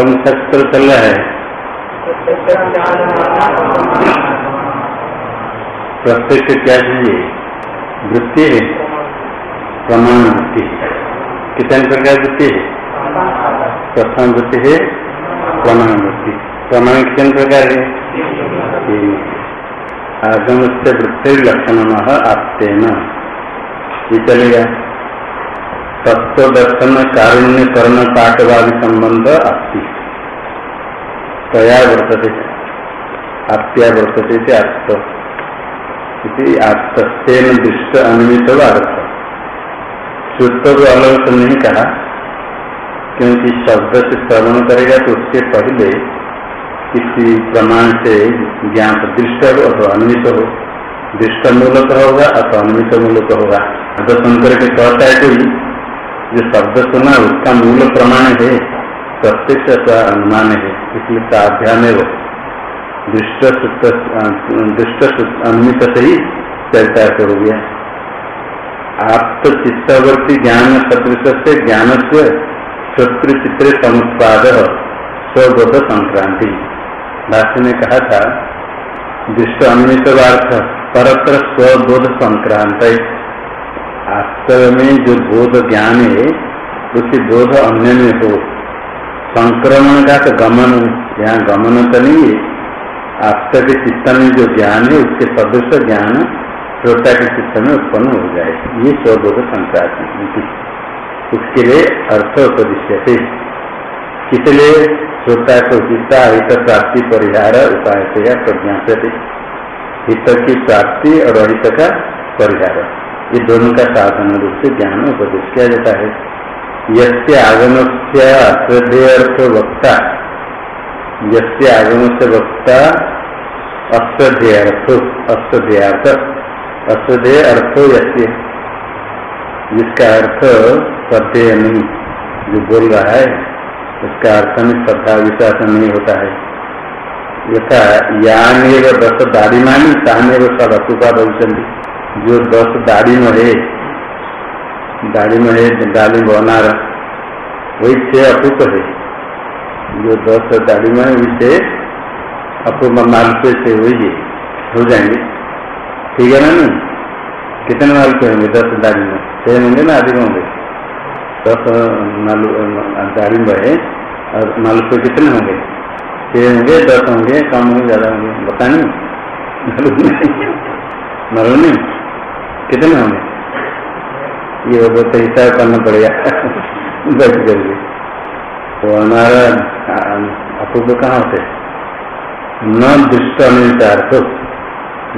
कौन सा चल रहा है। प्रत्यक्ष क्या चाहिए? वृत्ति है। प्रमाण वृत्ति कितने प्रकार वृत्ति है? प्रथम वृत्ति है, प्रमाण वृत्ति। प्रमाण कितने प्रकार है? आगम से वृत्ति लक्षण आपते न ये चलेगा। तत्व दर्शन कारुण्य कर्ण पाठवादी संबंध आपती तया वर्तते आप्या वर्तते थे आत्त आत्तेन दृष्ट अनुमित अर्थ श्रुत को अलग तो नहीं कहा, क्योंकि शब्द से श्रवण करेगा तो उसके पहले किसी प्रमाण से ज्ञान दृष्ट हो अथवा अनुमित हो दृष्ट मूलक होगा अथवा अनुमित मूलक होगा। दर्शन करके कहता है कोई जो शब्द सुना उसका मूल प्रमाण है, प्रत्यक्ष का अनुमान है, इसलिए साध्यान दृष्ट दृष्ट अनुमित से ही चरितार्थ हो गया। आप तो चित्तवर्ती ज्ञान, सदृश से ज्ञान से शत्रु चित्र समुत्पाद, स्वबोध संक्रांति। भाष्य ने कहा था, दृष्ट अनुमित अर्थ परत्र स्वबोध संक्रांत। वास्तव में जो बोध ज्ञान है, उसी बोध अन्य में हो। संक्रमण का तो गमन, यहाँ गमन तो नहीं है। आस्था के चित्त में जो ज्ञान है, उसके सदृश ज्ञान श्रोता के चित्त में उत्पन्न हो जाए। ये स्वबोध संक्रांति उसके लिए अर्थ उपदिश्य थे इसलिए श्रोता को चित्ता हित प्राप्ति, परिहार, उपाय से प्रज्ञा से। हित की प्राप्ति और अहित का परिहार। ये दोनों का साधन रूप से ज्ञान उपदेश किया जाता है। यसे आगम से अश्रद्धेय अर्थ वक्ता। यसे आगम से वक्ता अश्रद्धेय अर्थ अश्रद्धेय अर्थ यसे जिसका अर्थ श्रद्धेय नहीं जो बोल रहा है, उसका अर्थ में श्रद्धा विश्वास नहीं होता है। यथा यान दस दाढ़ी मानी ताने सब अतुपा भविष्य जो दस दाढ़ी में है दाढ़ी में है दाढ़ी बना वही छह अपूप है। जो दस दाढ़ी में वही अपूप माल पे से वही है जाएँगे। ठीक है ना नहीं? कितने मालपे होंगे दस दाढ़ी में छह होंगे ना अधिक होंगे? दस दाढ़ी में है और माल पे कितने होंगे? छह होंगे, दस होंगे, कम होंगे, ज़्यादा होंगे। बताने मालूम नहीं? कितने होंगे? ये वो तो हिसाब करना पड़ेगा। बैठ करके तो हमारा अपूर्व कहाँ होते न दुष्ट अनुमित अर्थ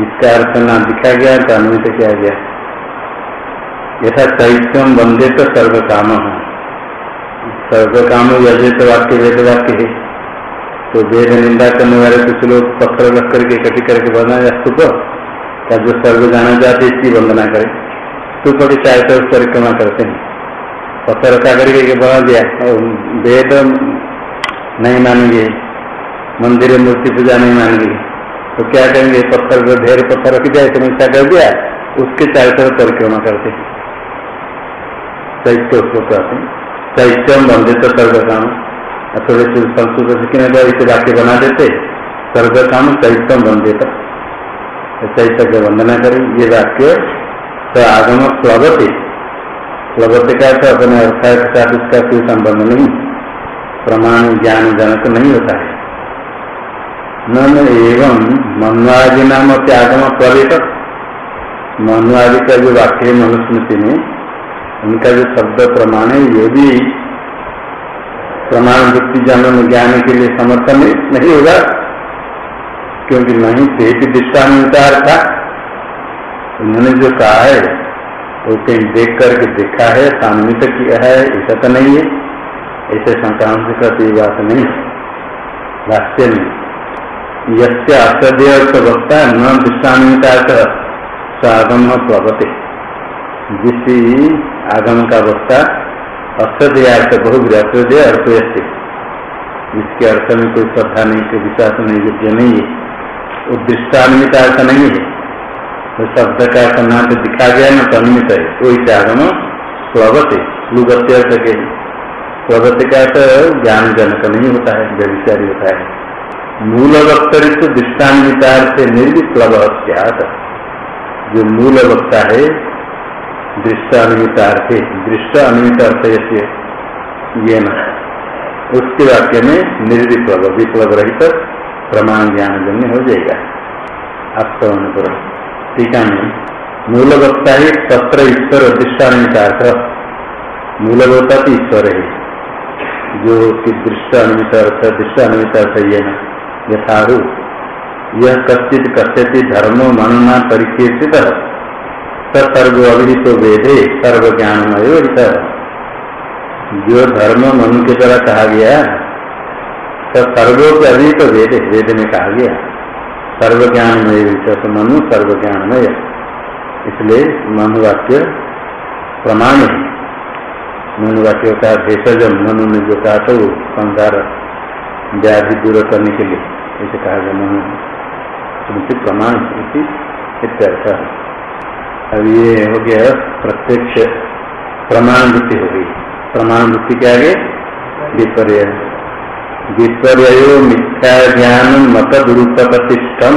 इसका अर्थ न दिखा गया तो अनुमित किया गया? यथा चैत्यम बंदे तो सर्व काम है सर्व काम तो वाक्य वेद वाक्य है। तो वेद निंदा करने वाले कुछ लोग पत्थर रख करके इकट्ठी करके बनाया स्तूप का जो सर्व जाना चाहते इसकी वंदना करे। स्तूप के चाहे तो परिक्रमा करते हैं। पत्थर रखा करके बना दिया वेद नहीं मानेंगे, मंदिर मूर्ति पूजा नहीं मानेंगे। तो क्या करेंगे? पत्थर को ढेर पत्थर रख दिया तो क्या कर दिया, उसके चारों तरफ़ परिक्रमा करते हैं। चैत्य उसको कहते हैं। चैत्यम बंधित सर्व काम। थोड़े संस्कृत सीखने पर इसे वाक्य बना देते। सर्व काम चैत्यम बंधित चैत्य वंदना करें, ये वाक्य तो आगम प्लवते। प्लवते का तो अपने अर्थात के उसका कोई संबंध नहीं। प्रमाण ज्ञान जनक नहीं होता है। न एवं मनुआदि नाम त्यागम प्लवित। मनुआदि का जो वाक्य है मनुस्मृति में, उनका जो शब्द प्रमाण है, ये भी प्रमाण वृत्ति जनन ज्ञान के लिए समर्थन नहीं होगा। क्योंकि नहीं पेट दृष्टानुसार था। उन्होंने जो कहा है, वो कहीं देख करके देखा है सान्वित किया है, ऐसा तो नहीं है। ऐसे संक्रांत से कहते बात नहीं भाष्य में यसे असदय वक्ता न दृष्टान्विता स्वागम प्लवते जिस आगम का वक्ता असदयार्थ बहुग्र असदय अर्थ जिसके अर्थ में कोई श्रद्धा नहीं, कोई विश्वास नहीं, योग्य नहीं है। वो दृष्टान्वित अर्थ नहीं है। तो शब्द का अर्थ ना तो दिखा गया ना तो अन्वित है। वही आगम प्लवते लुगत्य अर्थ के प्लवते का अर्थ ज्ञान जनक नहीं होता है व्यविचारी होता है। मूल वक्तरित दृष्टान्वितार्थ निर्विप्लव जो मूल वक्ता है दृष्ट अनुमितार्थ दृष्ट अनुमित अर्थ ये न उसके वाक्य में निर्विप्लव विप्लव रहित प्रमाण ज्ञान जन्य हो जाएगा। आस्तवन पर टीका में मूल वक्ता ही तत्र ईश्वर दृष्टानुमितार्थ मूल वक्ता तो ईश्वर है। जो कि दृष्ट अनुमित अर्थ दृष्ट अनुमित अर्थ ये न, यथारू। यह कथित कथ्यति धर्मो मनना परिकीर्तित सर्व अभिहित वेदे सर्व ज्ञान जो धर्म मनु के द्वारा कहा गया तो सर्वो के तो वेद वेद में कहा गया सर्व ज्ञानमय तो मनु सर्व ज्ञानमय इसलिए मनुवाक्य प्रमाण है। मनुवाक्य का भेषज मनु ने जो कहा था वो संसार व्याधि दूर करने के लिए इसे कहा गया मनु। स्मृति प्रमाण इत्यर्थ अब ये हो गया प्रत्यक्ष प्रमाण वृत्ति हो गई। प्रमाण वृत्ति के आगे विपर्य। विपर्य मिथ्या ज्ञान मत प्रतिष्ठम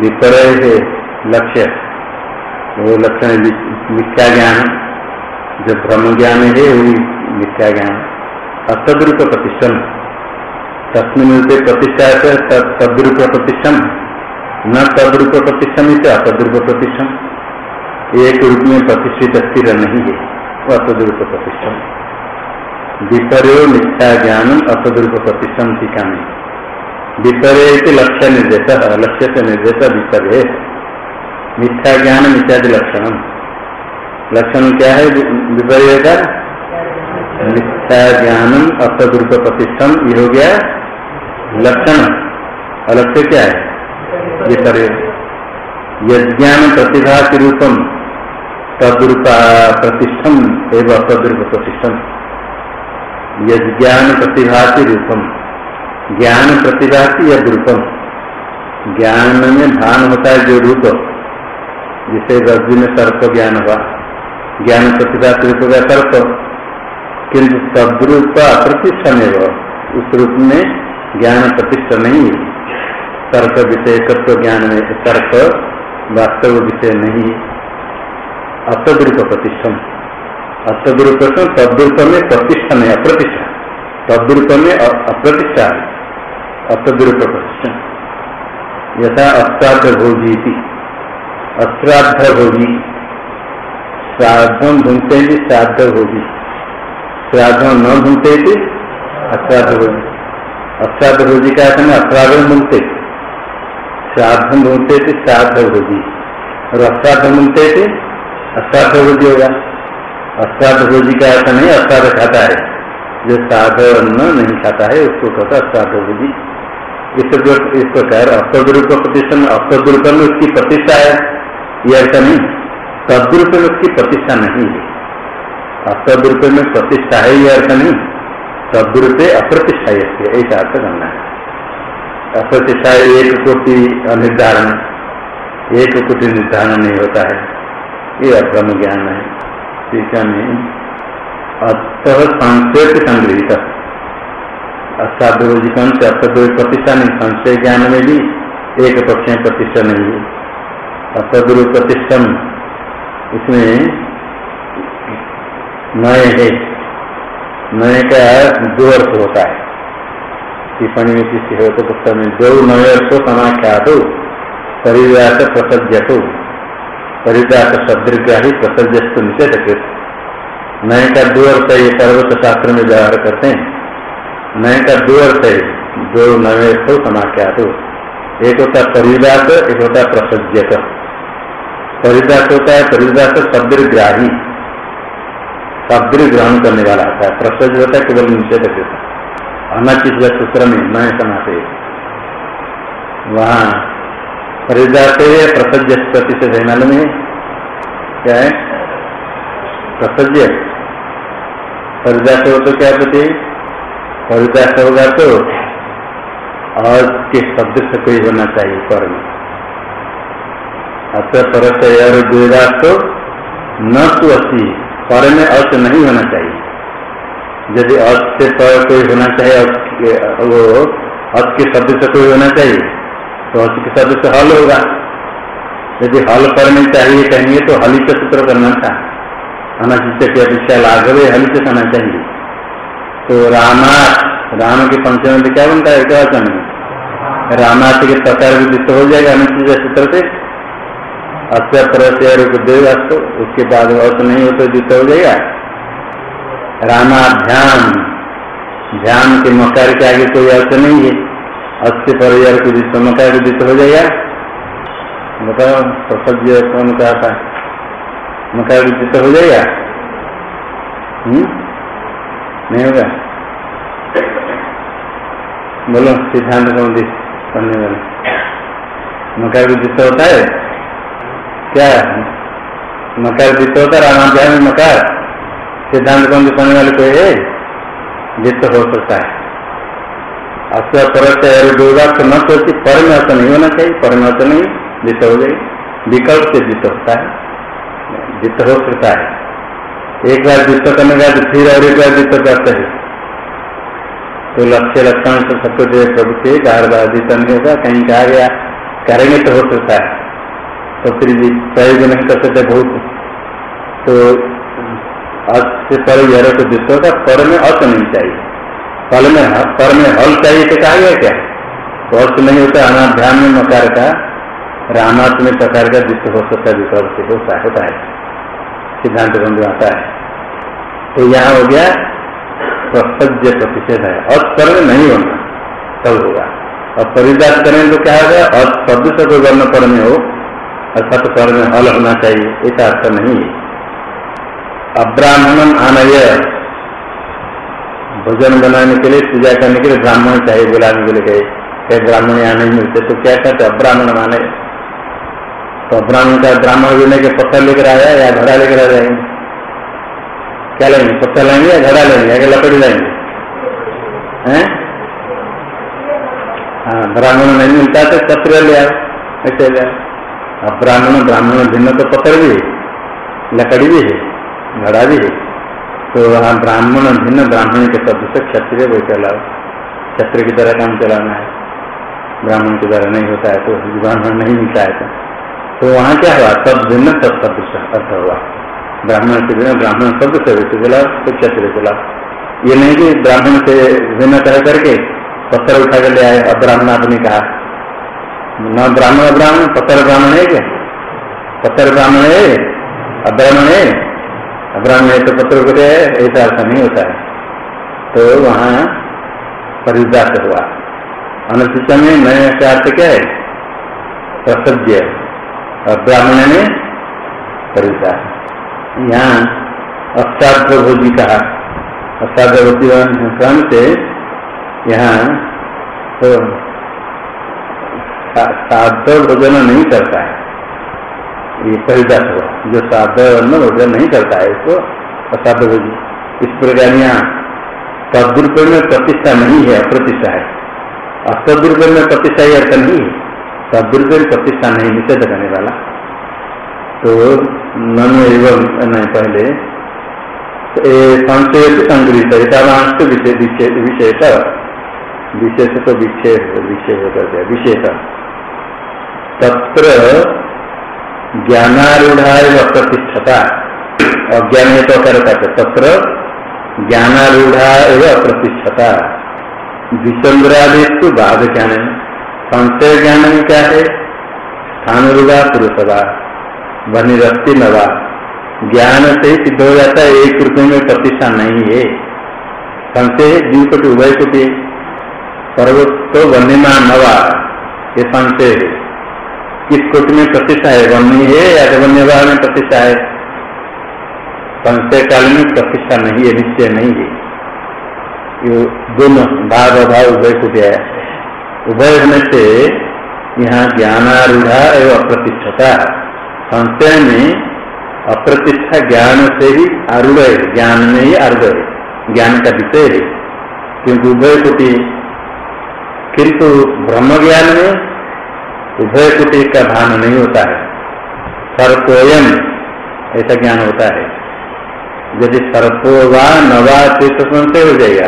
विपर्य है लक्ष्य। वो लक्षण मिथ्या ज्ञान जो ब्रह्म ज्ञान है, वही मिथ्या ज्ञान अतद्रूप प्रतिष्ठम तस्मिन रूपे प्रतिष्ठा है तद्रूप प्रतिष्ठम न तद्रूप प्रतिष्ठम इसे अतद्रूप प्रतिष्ठम एक रूप में प्रतिष्ठित स्थिर नहीं है। वो अतद्रूप प्रतिष्ठम विपर्यो मिथ्या ज्ञान अतद्रूप प्रतिष्ठम टीका में विपर्य लक्ष्य निर्देश लक्ष्य से निर्देश विपर्य मिथ्या ज्ञान मिथ्यादि लक्षण लक्षण क्या है? विपर्य का? मिथ्या ज्ञानम असदरूप प्रतिष्ठम ये हो गया लक्षण अलक्ष्य क्या है? ये करे यज्ञान प्रतिभा के रूपम। तद्रूपा प्रतिष्ठम। एवं असदरूप प्रतिष्ठम यज्ञान प्रतिभा के रूपम। ज्ञान प्रतिभा की यद रूपम। ज्ञान में भान होता है जो रूप, जिसे रज्जु में सर्प ज्ञान हुआ। ज्ञान प्रतिभा के रूप का सर्प, किंतु तद्रूप अप्रतिष्ठा में उस रूप में ज्ञान प्रतिष्ठा नहीं है। तर्क विषय तत्व ज्ञान में तर्क वास्तव विषय नहीं अतद्रूप प्रतिष्ठम अतद्रूप तद्रूप में प्रतिष्ठा नहीं, अप्रतिष्ठा। तद्रूप में अप्रतिष्ठा है। अतद्रूप प्रतिष्ठा यथा अश्राद्ध भोजी अश्राद्ध भोजी श्राद्धम भूमते श्राद्ध भोजी श्राद्ध न भूलते थे अश्राद्ध भोजी अश्राद्ध भोजी का है अश्राद्ध भूलते श्राद्ध भूलते थे श्राद्ध भोजी और अश्राद्ध भूलते थे अश्राद्ध भोजी होगा। अश्राद्ध भोजी का ऐसा नहीं अश्राद्ध खाता है। जो श्राद्ध अन्न नहीं खाता है, उसको कहता अश्राद्ध भोजी इस प्रकार अस्तरूप प्रतिष्ठा में अस्तरूप में उसकी प्रतिष्ठा है। ये ऐसा नहीं तद्रूप में उसकी प्रतिष्ठा नहीं है। असदरूप में प्रतिष्ठा है यह अर्थ नहीं सदरूपे अप्रतिष्ठा ऐसा अर्थ करना है। अप्रतिष्ठा एक कोटि निर्धारण, एक कोटि निर्धारण नहीं होता है। ये अब्रह्म ज्ञान है। टीका में अतः संशय संग्रहित असाध्योजिकन से अतद्वय प्रतिष्ठा नहीं, संशय ज्ञान में भी एक पक्ष में प्रतिष्ठा नहीं है। अतद्रु प्रतिष्ठम इसमें नए है। नए का दो अर्थ होता है। टिप्पणी में किसी हो तो पुस्तक में दो नए अर्थ समाख्या दो। परिव्यास प्रसज्जतो परिव्यास शब्दग्राही प्रसज्जस्तु निषेध नए का दो अर्थ है ये सर्वोच्च शास्त्र में व्यवहार करते हैं। नए का दो अर्थ है दो नए अर्थ समाख्या दो एक होता है परिदास एक होता है प्रसज्यक परिदास होता है परिदास शब्द ग्राही शब्द ग्रहण करने वाला होता है। प्रसज होता है केवल निषेध होता अनाचित सूत्र में नए समाते वहाँ परिदास प्रसज्य प्रतिशत है मालूम है। क्या है? प्रसज्य। परिदास हो तो क्या प्रति? परिदास होगा तो और के शब्द से कोई होना चाहिए? पर में। अतः पर से तो न तो अति पर में अर्थ नहीं होना चाहिए। यदि अर्थ से पर कोई होना चाहिए वो अर्थ के शब्द से कोई होना चाहिए तो अर्थ के शब्द से हल होगा। यदि हल में चाहिए, कहेंगे तो हलित सूत्र करना था। अनाचित की अपेक्षा लाघवे हलित करना चाहिए। तो रामा, राम के पंचम में क्या बनता है क्या वचन में रामार्थ के प्रकार विदित हो जाएगा अनुचित सूत्र से। अत्य पर तो उसके बाद अर्थ नहीं हो तो युद्ध हो जाएगा। रामाध्यान, ध्यान के मकार के आगे कोई अर्थ नहीं है। अस्थि पर को जिस मकार विदित हो जाएगा बताओ प्रसज्य कौन कहा था। मकार विदित हो जाएगा हम्म? नहीं होगा? बोलो, सिद्धांत कौन दी पढ़ने वाले? मकार विदित होता है? क्या? मकार विदित होता है, रामाध्याय में मकार सिद्धांत कौन पढ़ने वाले कोई है? जित हो सकता है। अस्य पर होगा तो न सोचती पर में अर्थ नहीं होना चाहिए पर में अर्थ नहीं, जित हो गई। विकल्प से जित होता है, जित हो सकता है। एक बार जित करने का फिर और एक बार जित करते हैं। तो लक्ष्य लक्षण से सत्यदेव प्रभु के गारवादित नहीं होगा कहीं कहा गया करेंगे तो हो सकता है। तो फिर भी प्रयोग नहीं कर सकते बहुत। तो से पर को दृष्ट होगा, पर में अर्थ नहीं चाहिए। फल में पर में हल चाहिए तो कहा गया क्या? तो अर्थ नहीं होता, अनाध्यान में मकार का रामार्थ में प्रकार का दृष्ट हो सकता विकल्प से होता होता है। सिद्धांत बंधु आता है। तो यहाँ हो गया, प्रसज्य प्रतिषेध है। अस्पर में नहीं होना, तब होगा। और परिदास करें तो क्या होगा, और शब्द से कोई वर्ण पर में हो, अर्थात पर में हल होना चाहिए, ऐसा अर्थ नहीं है। अब्राह्मण आनय भोजन बनाने के लिए, पूजा करने के लिए ब्राह्मण चाहिए बुलाने के लिए कहे कहीं ब्राह्मण यहाँ नहीं मिलते तो क्या कहते अब्राह्मण माने। तो ब्राह्मण का ब्राह्मण भी के पत्थर लेकर आया या घड़ा लेकर आ जाएँगे? क्या लेंगे, पत्थर लाएँगे या घड़ा लेंगे, या लकड़ी लाएँगे? हैं? हाँ ब्राह्मण नहीं मिलता तो छत्र ले आओ, ऐसे अब ब्राह्मण ब्राह्मण भिन्न तो पत्थर भी है, लकड़ी भी है, घड़ा भी है। तो वहाँ ब्राह्मण भिन्न ब्राह्मण के शब्द से क्षत्रिय वही चलाओ। क्षत्रिय की तरह काम चलाना है। ब्राह्मण की तरह नहीं होता है तो ब्राह्मण नहीं मिलता है तो, तो वहाँ क्या हुआ? सब भिन्न सब शब्द अर्थ हुआ। ब्राह्मण से भिन्न ब्राह्मण शब्द से वैसे बोला तो क्षत्रिय बोला ये नहीं कि ब्राह्मण से भिन्न कह करके पत्थर उठा कर ले आए अब ब्राह्मण आपने कहा? न ब्राह्मण ब्राह्मण पत्थर ब्राह्मण है क्या? पत्थर ब्राह्मण है अब्राह्मण है। अब्राह्मण है तो पत्र को है ऐसा अर्थ नहीं होता है। तो वहाँ परिदास हुआ। अनुसूचा में नए का अर्थ क्या है? प्रसज्य। और ब्राह्मण में परिदास यहाँ अष्टाध्य भोजी कहा। अष्टाध्य भोजी क्रम से यहाँ तो साध भोजन नहीं करता है। ये परिदास हुआ, जो साध भोजन नहीं करता है इसको असाध भोजी इस प्रकार यहाँ तदुरुपयोग में प्रतिष्ठा नहीं है, अप्रतिष्ठा है। अस्तुरुपयोग में प्रतिष्ठा ही अर्थ नहीं है। तदुरुपयोग प्रतिष्ठा नहीं, निषेध करने वाला। तो ननु एवं, नहीं, पहले। संशय संग्रहित हितावांश विशेष विशेष तो विक्षेप होकर दिया विशेष तत्र ज्ञानारूढ़ा एवं प्रतिष्ठता। अज्ञान है तो करता है तत्र ज्ञानारूढ़ा एवं प्रतिष्ठता। विचंद्रादेश तो बाध ज्ञान संशय ज्ञान में क्या है? स्थान रूढ़ा पुरुषवा। वनिरस्ती नवा। ज्ञान से ही सिद्ध हो जाता है, एक रुपये में प्रतिष्ठा नहीं है। संशय द्विकोटि उभय कोटि पर्वत तो वन्यमान नवा। ये संशय है। किस कोटि में प्रतिष्ठा है? वन्य है या वन्य भाव में प्रतिष्ठा है? संशय काल में प्रतिष्ठा नहीं है, निश्चय नहीं है। ये दोनों भाव अभाव उभय को दिया उभय होने से यहाँ ज्ञानारूढ़ा एवं अप्रतिष्ठता। संशय में अप्रतिष्ठा ज्ञान से ही आरूढ़ है। ज्ञान में ही आरूढ़ है। ज्ञान का विषय है। क्योंकि उभय कोटि किंतु ब्रह्म ज्ञान में उभय कुटी का भान नहीं होता है। सर्पोयम, ऐसा ज्ञान होता है। यदि सर्पो वा नवा चेत संशय हो जाएगा।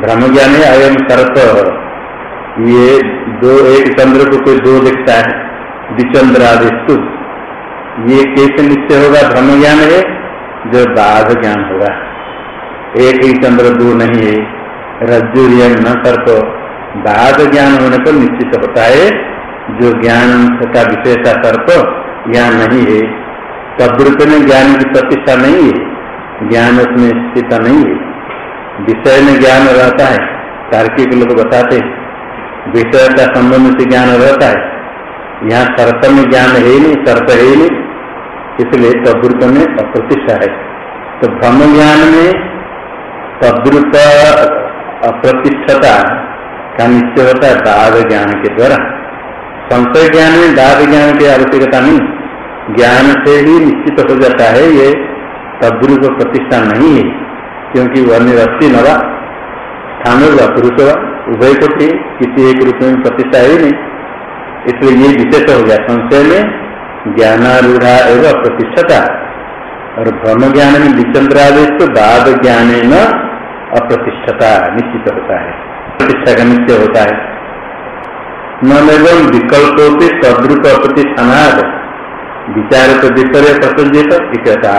ब्रह्म ज्ञान है अयम सर्प। ये दो एक चंद्र को कोई दो दिखता है। द्विचंद्र आदिस्तु ये कैसे निश्चय होगा? ब्रह्म ज्ञान है, जो बाध ज्ञान होगा। एक ही चंद्र दो नहीं है। रज्जु न सर्प। बाध ज्ञान होने पर निश्चित होता है। जो ज्ञान का विशेषता सर्प ज्ञान नहीं है। तद्रुप में ज्ञान की प्रतिष्ठा नहीं है। ज्ञान उसमें स्थित नहीं है। विषय में ज्ञान रहता है। तार्किक लोग बताते विषय का संबंध से ज्ञान रहता है। यहाँ सर्प में ज्ञान है नहीं सर्प है ही नहीं। इसलिए तद्रुप में अप्रतिष्ठा है। तो ब्रह्म ज्ञान में तद्रुप अप्रतिष्ठता का निश्चय होता है दाद ज्ञान के द्वारा। संशय ज्ञान में दाद ज्ञान की आवश्यकता नहीं। ज्ञान से ही निश्चित हो जाता है, ये तद्रुप प्रतिष्ठा नहीं है, क्योंकि वह निरस्ती नवा स्थान हुआ पुरुष हुआ उभय को थी किसी एक रूप में प्रतिष्ठा ही नहीं। इसलिए ये विशेष हो गया, संशय में ज्ञानारूढ़ा एवं प्रतिष्ठता। और ब्रह्म ज्ञान में विचंद्रादेश तो दाद ज्ञान न अप्रतिष्ठता निश्चित होता है। प्रतिष्ठा का निश्चय होता है। नम विकल्प होते तद्रुप प्रतिष्ठानाद। विचार तो विपर्य प्रसंजित इकता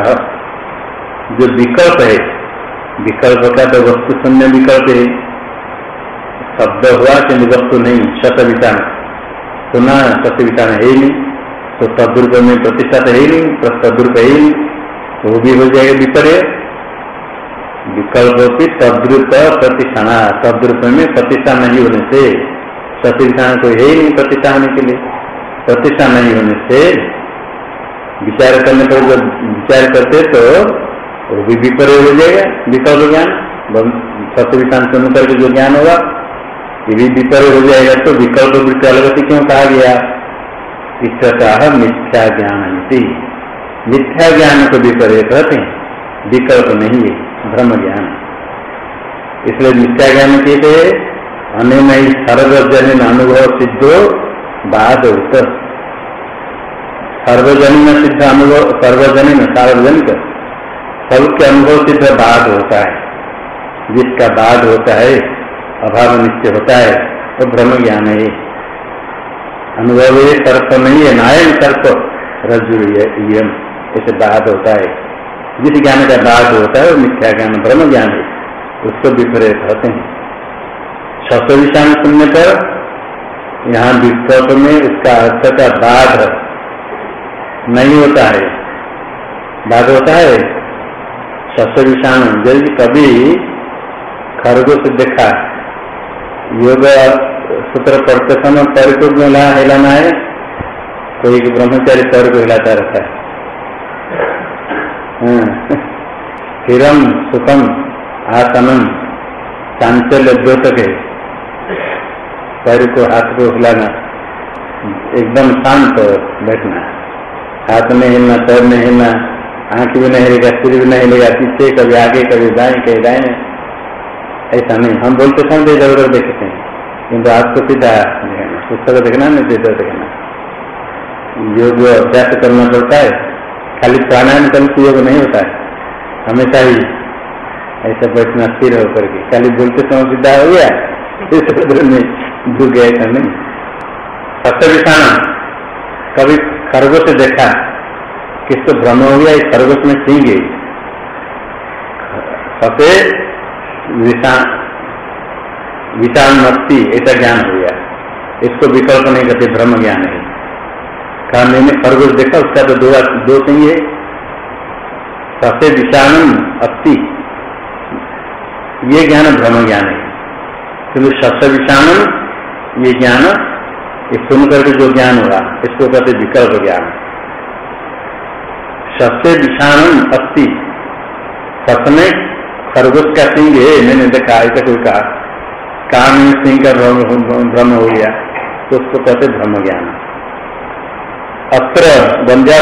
जो विकल्प है, विकल्प का तो वस्तु शून्य विकल्प है। शब्द हुआ कि वस्तु नहीं शत सुना वितान है ही नहीं। तो तद्रुप में प्रतिष्ठा तो है नहीं तद्रुप है ही नहीं। तो वो भी हो जाएगा विपर्य। विकल्प की तद्रुप प्रतिष्ठान तद्रुप में प्रतिष्ठा नहीं होने से प्रतिष्ठान कोई है ही नहीं प्रतिष्ठा होने के लिए। प्रतिष्ठा नहीं होने से विचार करने पर जब विचार करते तो वो भी विपर्य हो जाएगा विकल्प ज्ञान सत्य सुन करके जो ज्ञान होगा, ये भी विपर्य हो जाएगा। तो विकल्प विकल्पति क्यों कहा गया? इष्टता मिथ्या ज्ञान मिथ्या ज्ञान को विपर्य कहते हैं। विकल्प नहीं है, ब्रह्म ज्ञान। इसलिए मिथ्या ज्ञान कहते अनेन ही सर्वजनीन अनुभव सिद्धो बाद उत्तर सर्वजनीन सिद्ध अनुभव सर्वजनीन सार्वजनिक। सबके अनुभव सिद्ध बाद होता है। जिसका बाद होता है, अभाव निश्चय होता है, वो तो ब्रह्म ज्ञान है। अनुभव ये सर्प नहीं है नायन सर्प रज्जु ऐसे बाद होता है। जिस ज्ञान का बाद होता है, वो मिथ्या ज्ञान, ब्रह्म ज्ञान है। उसको विपरीत होते हैं। छठ विषाण पर यहाँ विकल्प में इसका अर्थ का बाध नहीं होता है। बाध होता है। छठ विषाण यदि कभी खरगोश देखा, योग सूत्र पढ़ते समय पैर को हिलाना है कोई तो ब्रह्मचारी पैर को हिलाता रहता है। हाँ। हिरम सुखम आसनम चांचल्य द्योतक। है पैर को हाथ को हिलाना एकदम शांत बैठना, हाथ में हिलना, पैर में हिलना, आँख भी नहीं हिलेगा सिर भी नहीं हिलेगा पीछे कभी आगे, कभी दाएँ कभी दाएँ। ऐसा नहीं, हम बोलते समय इधर उधर देखते हैं। किंतु आपको सीधा पुस्तक देखना नहीं इधर देखना। योग अभ्यास करना पड़ता है, खाली प्राणायाम करने योग नहीं होता है। हमेशा ही ऐसा बैठना स्थिर होकर के, खाली बोलते समय सीधा हो गया इस डूब गया नहीं। सत्य विषाण कभी खरगोश देखा किसको भ्रम हो गया, इस खरगोश में सिंह गई सफ़ेद विषाण विषाण मस्ती ऐसा ज्ञान हो गया। इसको विकल्प नहीं करते ब्रह्म ज्ञान है कहा, मैंने खरगोश देखा, उसका तो दो दो सिंह है सफ़ेद विषाणु अस्थि ये ज्ञान ब्रह्म ज्ञान है। किंतु सत्य विषाणु ये ज्ञान ये सुन करके जो ज्ञान होगा, इसको कहते विकल्प ज्ञान। सत्य विषाणु अस्थि में खरगोश का सिंह है, मैंने देखा ऐसा कोई कहा। काम सिंह का भ्रम हो गया तो उसको कहते ब्रह्म ज्ञान। अत्र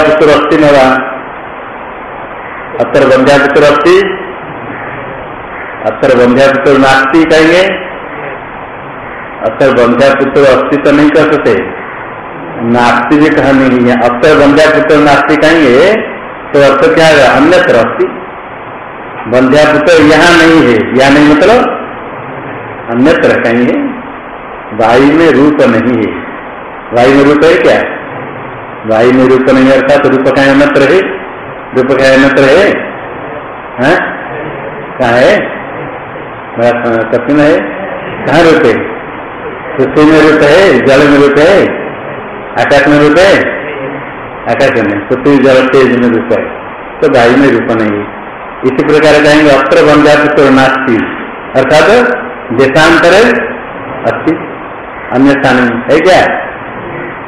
पुत्र अस्थि न अत्र पुत्र अस्थि अत्र बंध्या पुत्र नास्ती कहेंगे। अत्र पुत्र अस्थि तो नहीं कर सकते। नास्ती भी कहा नहीं है। अत्र पुत्र नास्ती कहेंगे तो अर्थ क्या है? अन्यत्र अस्थि बंध्या पुत्र यहाँ नहीं है। या नहीं मतलब अन्यत्र कहेंगे वायु में रूप नहीं है। वायु में रूप है क्या? वायु में रूप नहीं अर्थात रूप का अन्यत्र है रूप का अन्यत्र है? कहा है? कठिन है। कहा रूप है? पृथ्वी में रूप है, जल में रूप है, आकाश में रूप है? आकाश में, पृथ्वी, जल, तेज में रूप है। तो वायु में रूप नहीं इसी प्रकार कहेंगे अत्र बन जाते तो नास्ती। अर्थात, देशांतर अस्थि अन्य स्थान में है क्या?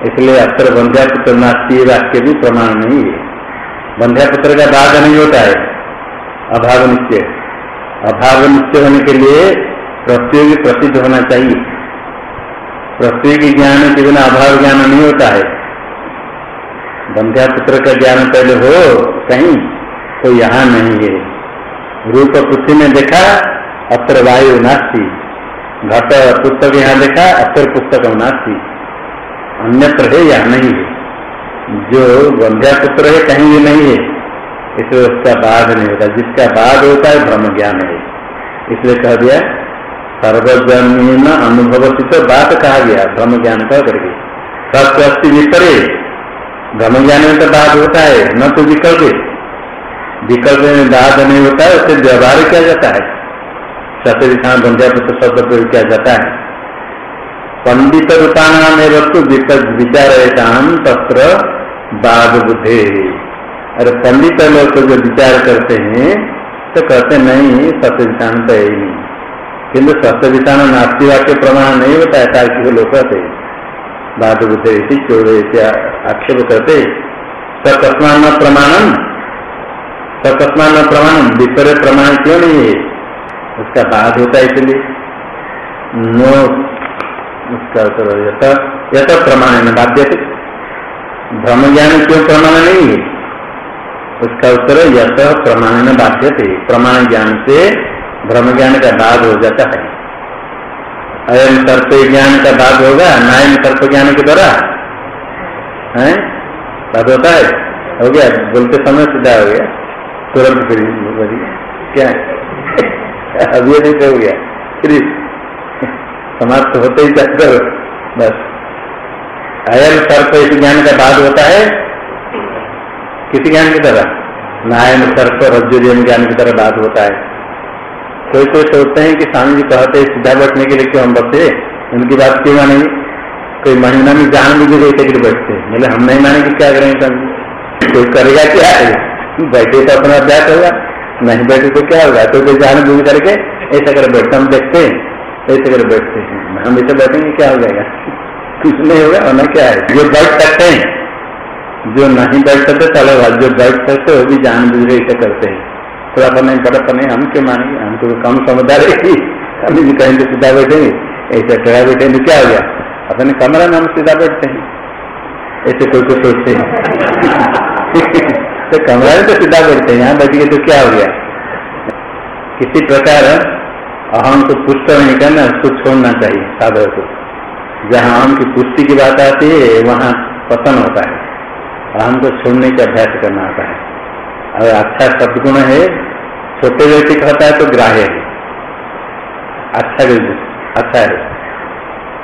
इसलिए अक्षर बंध्यापुत्र नास्ती वाक्य भी प्रमाण नहीं है। बंध्यापुत्र का बाद नहीं होता है। अभाव निश्चय अभाव निश्चय होने के लिए प्रत्योगी प्रसिद्ध होना चाहिए। प्रत्योगी ज्ञान के बिना अभाव ज्ञान नहीं होता है। बंध्यापुत्र का ज्ञान पहले हो, कहीं तो यहाँ नहीं है। रूप पृथ्वी में देखा, अत्र वायु नास्ती। घट पुस्तक यहाँ देखा, अत्र पुस्तक नास्ती। अन्यत्र है या नहीं है। जो बंध्या पुत्र है, कहीं भी नहीं है। इसलिए उसका बाद नहीं होता जिसका बाद होता है, ब्रह्म ज्ञान है। इसलिए कह दिया सर्वजन अनुभव तो बात कहा गया ब्रह्म ज्ञान कह करके सत्य अस्थि विपरे ब्रह्म ज्ञान में तो बात होता है, न तो विकल्प। विकल्प में बाद नहीं होता है, उसे व्यवहार किया जाता है। सतविधान बंध्यापुत्र शब्द प्रयोग किया जाता है। पंडित रूपाणाम एवं विचार तत्र बाद बुद्धे अरे पंडित लोग तो जो विचार करते हैं तो कहते नहीं, सत्य विधान तो है ही नहीं। किन्तु सत्य विधान नास्ती वाक्य प्रमाण नहीं होता है तार्किक लोग कहते बाद बुद्धे आक्षेप करते सकस्मान प्रमाणम सकस्मान प्रमाण विपरीत प्रमाण क्यों नहीं है? उसका बाद होता है इसलिए। नो, उसका उत्तर यथ प्रमाण बाध्य थे भ्रम ज्ञान क्यों प्रमाण नहीं है? उसका उत्तर यथ प्रमाण बाध्य थे प्रमाण ज्ञान से भ्रम ज्ञान का बाद हो जाता है। अयम तर्प ज्ञान का बाद होगा, नायम तर्प ज्ञान के द्वारा। है? बाद होता है? हो गया, बोलते समय सीधा हो गया। तुरंत फिर क्या? अभी नहीं हो गया। फिर समाप्त होते ही चक्कर बस। अयम सर्प इस ज्ञान का बाद होता है, किसी ज्ञान की तरह नायन सर्प रज्जुरियन ज्ञान की तरह बाद होता है। कोई कोई सोचते हैं कि स्वामी जी कहते हैं, सीधा बैठने के लिए क्यों हम बचते उनकी बात क्यों मानेंगे कोई महीना में जान भी गई थे बैठते बोले हम नहीं मानेंगे क्या करेंगे कोई करेगा क्या? है बैठे तो अपना अभ्यास होगा। नहीं बैठे तो क्या होगा? तो कोई जान बुझ करके ऐसा कर बैठते हम देखते हैं। ऐसे कर बैठते हैं। हम ऐसे बैठेंगे, क्या हो जाएगा? कुछ नहीं होगा होना क्या है? जो बैठ सकते हैं, जो नहीं बैठ सकते चलेगा जो बैठ सकते वो भी जान बुझ ऐसे करते हैं। थोड़ा नहीं बड़ा पर नहीं हम क्यों मानेंगे हमको तो कम समझदार हम भी कहीं तो सीधा बैठेंगे ऐसे टेढ़ा बैठेंगे क्या हो गया? अपने कमरा में हम सीधा बैठते हैं, ऐसे कोई को सोचते हैं। तो कमरा में तो सीधा बैठते हैं, यहाँ बैठिए तो क्या हो गया? किसी प्रकार अहम को पुष्ट नहीं करना उसको छोड़ना चाहिए साधक को। जहाँ अहम की पुष्टि की बात आती है, वहाँ पतन होता है। अहम को छोड़ने का अभ्यास करना होता है। अगर अच्छा सदगुण है, छोटे व्यक्ति कहता है तो ग्राह्य है। अच्छा व्यक्ति अच्छा है।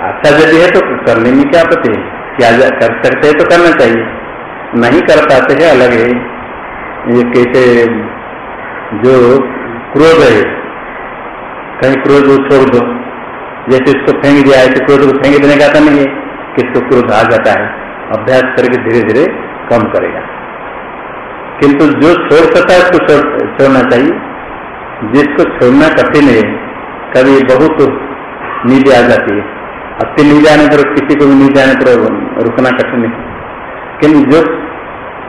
अच्छा यदि है तो करने में क्या पति है? क्या कर सकते हैं तो करना चाहिए। नहीं कर पाते हैं, अलग है। ये कैसे, जो क्रोध है, कहीं क्रोध को छोड़ दो। जैसे इसको फेंक दिया है तो क्रोध को फेंक देने का नहीं है किसको क्रोध आ जाता है। अभ्यास करके धीरे धीरे कम करेगा। किंतु जो छोड़ सकता है, उसको छोड़ना चाहिए। जिसको छोड़ना कठिन है, कभी बहुत नींद आ जाती है। अति नहीं जाने पर, किसी को भी नहीं जाने पर रुकना कठिन है। किन्तु जो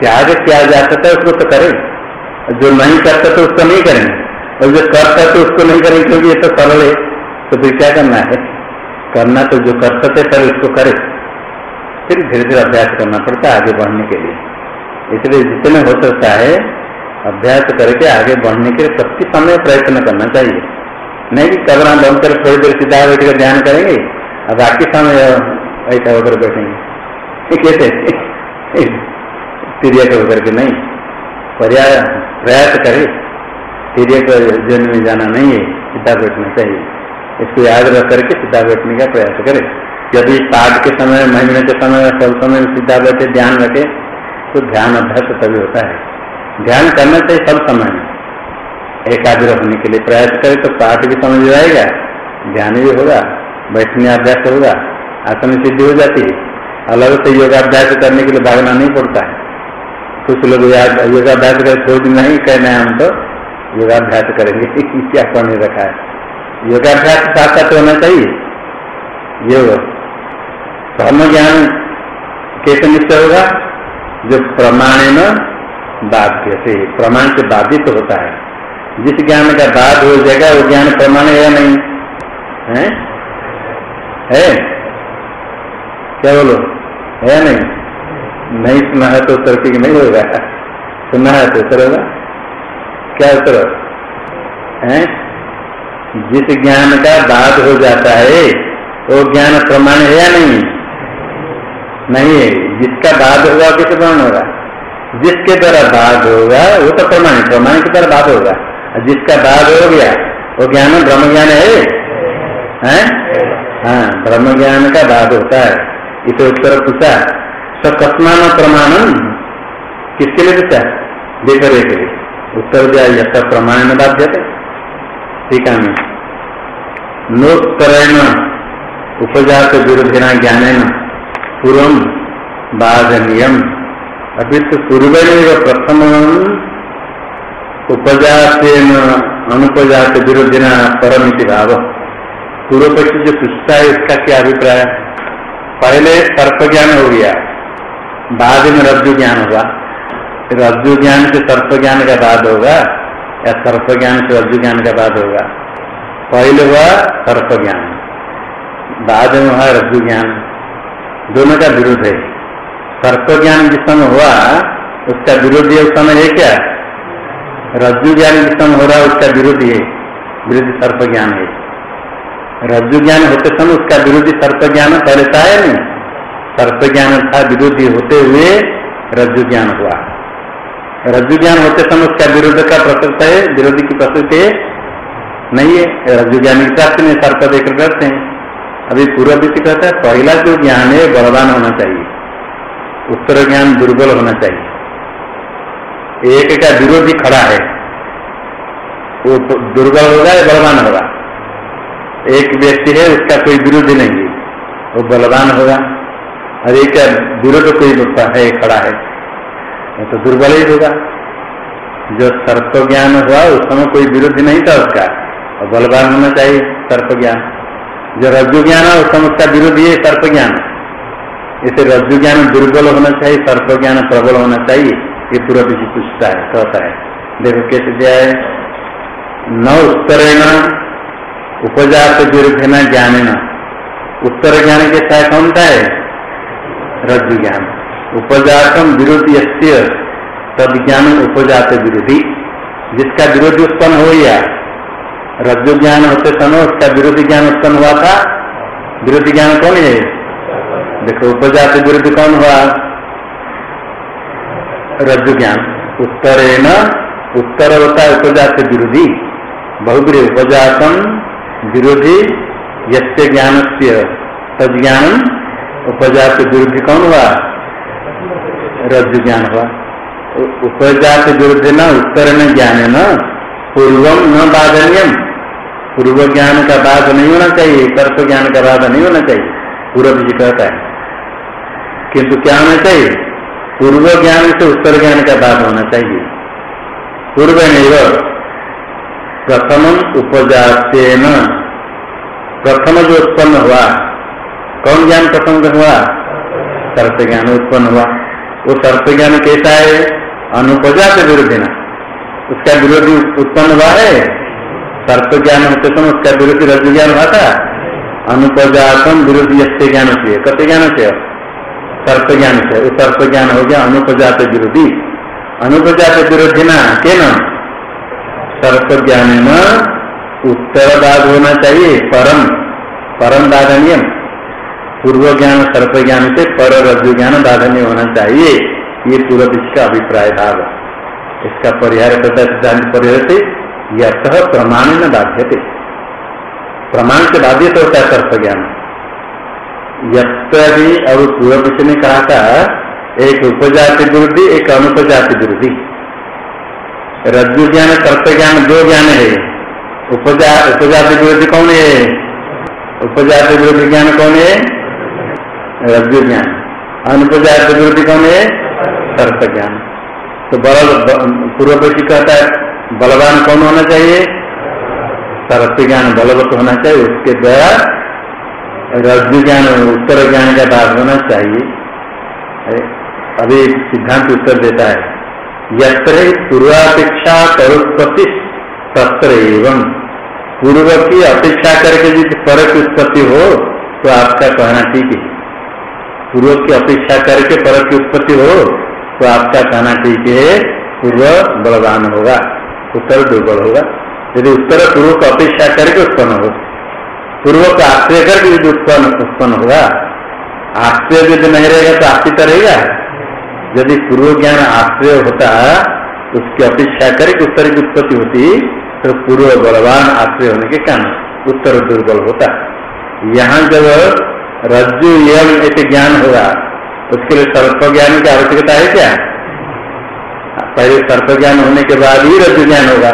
त्याग किया जा सकता है, उसको तो करे। जो नहीं करता तो उसको नहीं करेंगे और जो करता तो उसको नहीं करेंगे क्योंकि ये तो सरल है। तो फिर क्या करना है? करना तो जो कर सकते पहले उसको करे। फिर धीरे धीरे अभ्यास करना पड़ता है आगे बढ़ने के लिए। इसलिए जितने हो सकता है, अभ्यास करके आगे बढ़ने के लिए प्रति समय प्रयत्न करना चाहिए। नहीं कि कदरा बंद कर थोड़ी देर सीधा बैठ कर ध्यान करेंगे और बाकी समय ऐसा होकर बैठेंगे। कैसे? तिरिया के होकर के नहीं। पर्याय, प्रयास करे। तिरिया को जन्म में जाना नहीं है, सीधा बैठना चाहिए। इसको याद रख करके सीधा बैठने का प्रयास करे। यदि पाठ के समय, महीने के समय सब समय सीधा बैठे ध्यान रखे तो ध्यान अभ्यास तभी होता है। ध्यान करना चाहिए सब समय में एकाग्र होने के लिए प्रयास करें तो पाठ भी समझ आएगा ध्यान भी होगा, बैठने अभ्यास होगा आसन सिद्धि हो जाती है। अलग से योगाभ्यास करने के लिए भागना नहीं पड़ता है। कुछ लोग योगाभ्यास कर छोड़ नहीं कहना है हम तो योगाभ्यास करेंगे। क्या पढ़ने रखा है? योगाभ्यास साथ साथ होना चाहिए। योग धर्म ज्ञान कैसे निश्चय होगा? जो प्रमाण न बाध्य से, प्रमाण से बाधित होता है। जिस ज्ञान का बाध हो जाएगा, वो ज्ञान प्रमाण है या नहीं? है? है? क्या बोलो? है नहीं? नहीं सुना है तो उत्तर की नहीं होगा। सुना है तो उत्तर होगा? क्या उत्तर? है? जिस ज्ञान का बाध हो जाता है, वो ज्ञान प्रमाण है या नहीं? नहीं है। जिसका बाध होगा किस प्रमाण होगा? जिसके द्वारा बाध होगा, वो तो प्रमाण प्रमाण के द्वारा बाध होगा। जिसका बाध हो गया, वो ज्ञान ब्रह्म ज्ञान है? हैं? हाँ ब्रह्म ज्ञान का बाध होता है। इसे उत्तर पूछा सकस्मान प्रमाण किसके लिए पूछा? देखो देख उत्तर दिया, यथ प्रमाण बाध्य ठीक है नोत्तरेण, उपजात विरोधिना ज्ञान पूर्व बाध नियम अभी तो पूर्व प्रथम उपजात अनुपजात विरोधिना परमिति भाव। पूर्व पक्ष जो पूछता है, इसका क्या अभिप्राय? पहले सर्प ज्ञान हो गया। बाद में रज्जु ज्ञान होगा। रज्जु ज्ञान से सर्प ज्ञान का बाद होगा, या सर्प ज्ञान से रज्जु ज्ञान का बाद होगा। पहले हुआ सर्प ज्ञान बाद में हुआ रज्जु ज्ञान दोनों का विरोध है। सर्प ज्ञान जिस समय हुआ, उसका विरोधी उस समय है क्या? रज्जु ज्ञान जिस समय हो रहा है, उसका विरोधी है, विरोधी सर्प ज्ञान है। रज्जु ज्ञान होते समय उसका विरोधी सर्प ज्ञान पहले था है नहीं? सर्प ज्ञान था, विरोधी होते हुए रज्जु ज्ञान हुआ। रज्जु ज्ञान होते समय उसका विरोध का प्रकृत है, विरोधी की प्रकृति नहीं है। रज्जु ज्ञान की प्राप्ति में सर्प देकर करते हैं। अभी पूर्व विषय कहता है, पहला जो ज्ञान है, बलवान होना चाहिए। उत्तर ज्ञान दुर्बल होना चाहिए। एक का विरोधी खड़ा है, वो तो दुर्बल होगा या बलवान होगा? एक व्यक्ति है, उसका कोई विरोधी नहीं है, वो बलवान होगा। और एक का विरोध कोई होता है, खड़ा है, वो तो दुर्बल ही होगा। जो सर्प ज्ञान हुआ, उस समय कोई विरोधी नहीं था उसका, और बलवान होना चाहिए सर्प ज्ञान जो रज्जु ज्ञान है उस समय उसका विरोधी है सर्प ज्ञान इसे रज्जु ज्ञान दुर्बल होना चाहिए सर्प ज्ञान प्रबल होना चाहिए, ये पूरा विधि पूछता है, कहता है। देखो कैसे दिया है? न उत्तरेण उपजात विरुद्ध ज्ञान न उत्तर ज्ञान के साथ कौन का है? रज्जु ज्ञान उपजातम विरोधी तद ज्ञान उपजात विरोधी। जिसका विरोधी उत्पन्न हो गया रज्जु ज्ञान होते समय उसका विरोधी ज्ञान उत्पन्न हुआ था। विरोधी ज्ञान कौन है? देखो, उपजात विरुद्ध कौन हुआ? रज्जु ज्ञान। उत्तर न उत्तर होता है उपजात विरोधी बहुग्री, उपजातम विरोधी यसे ज्ञान से तद ज्ञान उपजात विरुद्ध कौन हुआ? रज्जु ज्ञान हुआ। उपजात विरुद्ध न उत्तर न ज्ञान न पूर्वम न बाधन्यम पूर्व ज्ञान का बाध नहीं होना चाहिए तर्क ज्ञान का बाध नहीं होना चाहिए। पूर्व जी कहता है किंतु क्या होना चाहिए? पूर्व ज्ञान से उत्तर ज्ञान का बात होना चाहिए। पूर्व नहीं प्रथम उपजाते न प्रथम जो उत्पन्न हुआ, कौन ज्ञान प्रथम हुआ? सर्प ज्ञान उत्पन्न हुआ। वो सर्प ज्ञान कैसा है? अनुपजात विरोधी ना उसका विरोधी उत्पन्न हुआ है? सर्प ज्ञान होते समय उसका विरोधी रज ज्ञान हुआ था अनुपजातम विरोधी ज्ञान से कत ज्ञान से सर्प ज्ञान से। सर्प ज्ञान हो गया अनुपजात विरोधी। अनुपजात विरोधी ना, के न सर्प ज्ञान न उत्तर दाद होना चाहिए, परम। परम दादनियम। पूर्व ज्ञान सर्प ज्ञान से पर रज्जु ज्ञान दाधन्य होना चाहिए। ये पूर्व का अभिप्राय था। इसका परिहार करता सिद्धांत परिहार से यथ प्रमाण न बाध्यते। प्रमाण से बाध्य तो होता है सर्प ज्ञान यदि और पूर्व विषय ने कहा था, एक उपजाति विरोधी एक अनुपजाति विरोधी रज्जु ज्ञान सर्प ज्ञान दो ज्ञान है। उपजा, उपजाति विरोधी कौन है? उपजात विरोधी ज्ञान कौन है? रज्जु ज्ञान अनुपजात विरोधी कौन है? सर्प ज्ञान तो बल पूर्व पक्षी कहता है, बलवान कौन होना चाहिए? सर्प ज्ञान बलवत होना चाहिए, उसके द्वारा रज्जु ज्ञान उत्तर ज्ञान का बात होना चाहिए। अभी सिद्धांत उत्तर देता है। यत्र पूर्वापेक्षा करोत्पत्ति तत्र एवं। पूर्व की अपेक्षा करके यदि पर उत्पत्ति हो तो आपका कहना ठीक है। पूर्व की अपेक्षा करके पर उत्पत्ति हो तो आपका कहना ठीक है, पूर्व बलवान होगा, उत्तर दुर्बल होगा। यदि उत्तर पूर्व को अपेक्षा करके उत्पन्न हो पूर्व का आश्रय करके यदि उत्पन्न उत्पन्न होगा, आश्रय यदि नहीं रहेगा तो आश्रित रहेगा। यदि पूर्व ज्ञान आश्रय होता, उसकी अपेक्षा करके उत्तर की उत्पत्ति होती तो पूर्व बलवान आश्रय होने के कारण उत्तर दुर्बल होता। यहाँ जब रज्जु यम एक ज्ञान होगा, उसके लिए सर्प ज्ञान की आवश्यकता है क्या? पहले सर्प ज्ञान होने के बाद ही रज्जु ज्ञान होगा।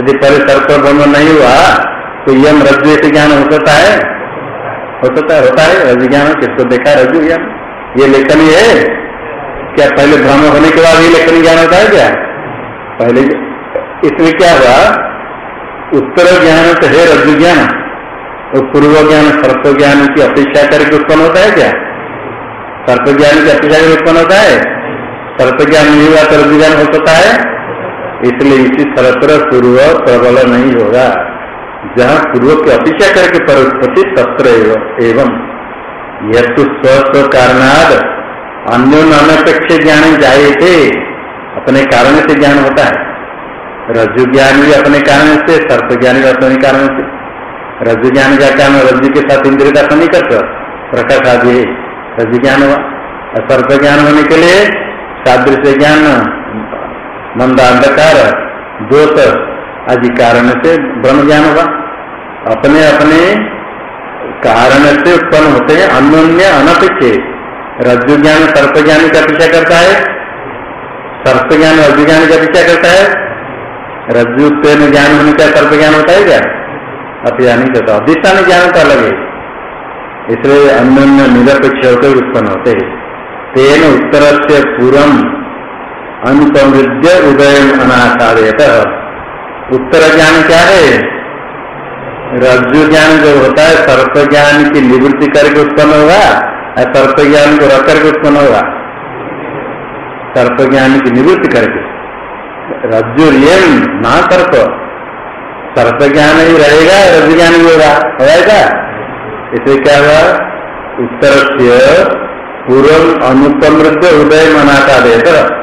यदि पहले सर्प ब्रह्म नहीं हुआ तो यम रज्जु ऐसे ज्ञान हो सकता है? हो सकता है, होता है। रज्जु ज्ञान किसको देखा रज्जु ज्ञान? ये लेखन है क्या पहले भ्रम होने के बाद ही लेखन ज्ञान होता है क्या? पहले इसमें क्या हुआ? उत्तर ज्ञान तो है रज्जु ज्ञान। और पूर्व ज्ञान, सर्प ज्ञान की अपेक्षा करके उत्पन्न होता है क्या? सर्प ज्ञान की अपेक्षा करके उत्पन्न होता है। सर्प ज्ञान नहीं हुआ तो रज्जु ज्ञान हो सकता है। इसलिए इसी सर्वत्र पूर्व प्रबल नहीं होगा। जहाँ पूर्व की अपेक्षा करके पर उत्पत्ति तत्र एवं यह तो स्वस्थ कारणाद अन्यों अनपेक्ष ज्ञान जाए थे अपने कारण से ज्ञान होता है। रज्जु ज्ञान भी अपने कारण से, सर्प ज्ञान भी अपने कारण से। रज्जु ज्ञान का कारण रज्जु के साथ इंद्रिय का सन्निकट प्रकाश आदि रज्जु ज्ञान हुआ। और सर्प ज्ञान होने के लिए सादृश्य ज्ञान मंद अंधकार दोष आदि कारण से ब्रह्म ज्ञान हुआ। अपने अपने कारण से उत्पन्न होते हैं। अन्य अनपेक्ष रज्जु ज्ञान सर्प ज्ञान का पीछा करता है। सर्प ज्ञान रज्जु ज्ञान का पीछा करता है। रज्जु में ज्ञान होने का सर्प ज्ञान होता है क्या? अपिया नहीं करता अधिष्ठान ज्ञान का अलग है इसलिए अन्य निरपेक्ष होकर उत्पन्न होते हैं। तेन उत्तर से पूर्व अनुसमृद्ध उदय अनासादयत। उत्तर ज्ञान क्या है? रज्जु ज्ञान जो होता है सर्प ज्ञान की निवृत्ति करके उत्पन्न होगा या सर्प ज्ञान को रख करके उत्पन्न होगा। सर्प ज्ञान की निवृत्ति करके। रज्जु रज्जुर्यम ना सर्प। सर्प ज्ञान ही रहेगा रज्जु ज्ञान भी होगा होगा इसे क्या हुआ? उत्तर से पूर्व अनुपमृद्ध उदय मनाता देकर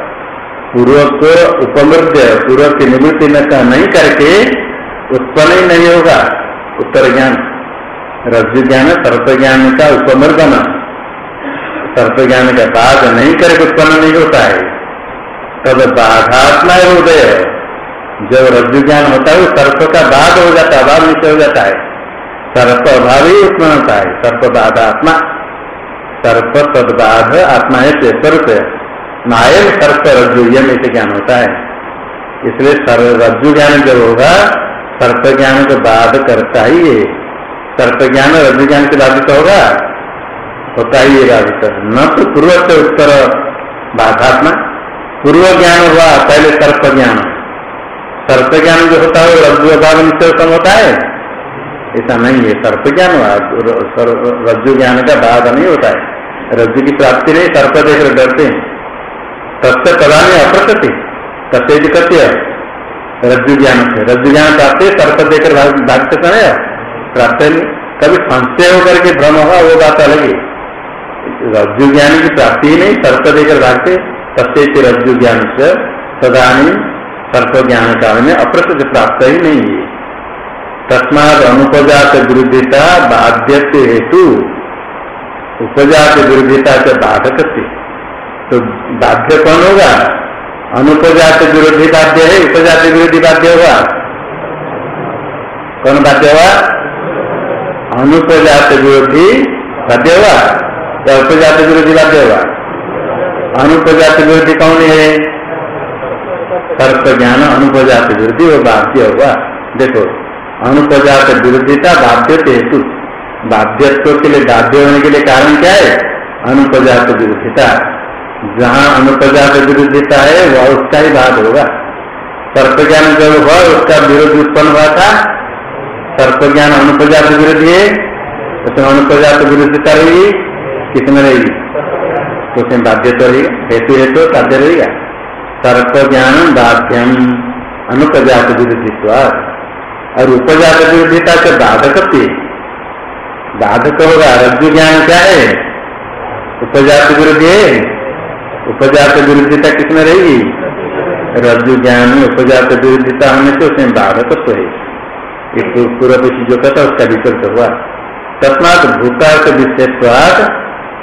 पूर्व को उपमृद्ध पूर्व की निवृत्ति नहीं करके उत्पन्न ही नहीं होगा। उत्तर ज्ञान रज्जु ज्ञान सर्प ज्ञान का उपमर्दन। सर्प ज्ञान का बाद नहीं करके उत्पन्न नहीं होता है। तब बाधात्मा उदय जब रज्जु ज्ञान होता है, सर्प का बाध हो जाता है, अभाव नीचे हो जाता है। सर्प अभाव ही उत्पन्न होता है। सर्प बाधात्मा सर्प तद बाध आत्मा है स्वरूप नायम सर्प रज्जु यम ऐसे ज्ञान होता है। इसलिए रज्जु ज्ञान जब होगा सर्प ज्ञान को बाध करता ही है। सर्प ज्ञान रज्जु ज्ञान से बाधित होगा। होता ही है बाधित न तो पूर्व से उत्तर बाधात्मा। पूर्व ज्ञान हुआ, पहले सर्प ज्ञान सर्प ज्ञान जो होता है रज्जु अभाव निश्चय होता है? ऐसा नहीं है। सर्प ज्ञान रज्जु ज्ञान का बाद नहीं होता है। रज्जु की प्राप्ति नहीं, सर्प देकर डरते हैं। तत्व कदा में अप्रकृति तत्व कथ्य। रज्जु ज्ञान से। रज्जु ज्ञान प्राप्त सर्प देकर भागते समय प्राप्त कभी संशय होकर के भ्रम होगा, वो बात अलग है। रज्जु ज्ञान की प्राप्ति ही नहीं, तर्क देकर भागते सत्य रज्जु ज्ञान से सदानी तर्क ज्ञान काल में अप्रकृत प्राप्त ही नहीं है। तस्माद अनुपजात विरुद्धता बाध्य हेतु। उपजात विरुद्धता से बाधक तो बाध्य कौन होगा? अनुपजात विरोधी बाध्य है, उपजात विरोधी बाध्य होगा। कौन बाध्य होगा? अनुपजात विरोधी बाध्य होगा। या उपजात विरोधी बाध्य होगा? अनुपजात विरोधी कौन है? सर्प ज्ञान अनुपजात विरोधी वो बाध्य होगा। देखो अनुपजात विरोधिता बाध्य हेतु बाध्यत्व के लिए बाध्य होने के लिए कारण क्या है? अनुपजात विरोधिता। जहाँ अनुप्रजात विरुद्धता है, वह उसका ही बात होगा। सर्प ज्ञान जब हुआ, उसका विरोध उत्पन्न हुआ था। सर्प ज्ञान अनुप्रजात विरोधी है उसमें अनुप्रजा अनुप्रजात विरुद्धता रहेगी किसमें रहेगी? तो उसमें बाध्य तो रहेगा। हेतु हेतु साध्य रहेगा। सर्प ज्ञान बाध्यम अनुप्रजात विरुद्धित्व और उपजा उपजात विरुद्धता से बाधक बाधक होगा। रज्जु ज्ञान क्या है? उपजात विरुद्ध है उपजात विरुद्धता किसमें रहेगी? रज्जु ज्ञान में उपजात विरुद्धता होने से उसमें बाधक तो है। एक पूर्व जो कहता उसका विकल्प हुआ। तस्मात भूतार्थ विशेषवाद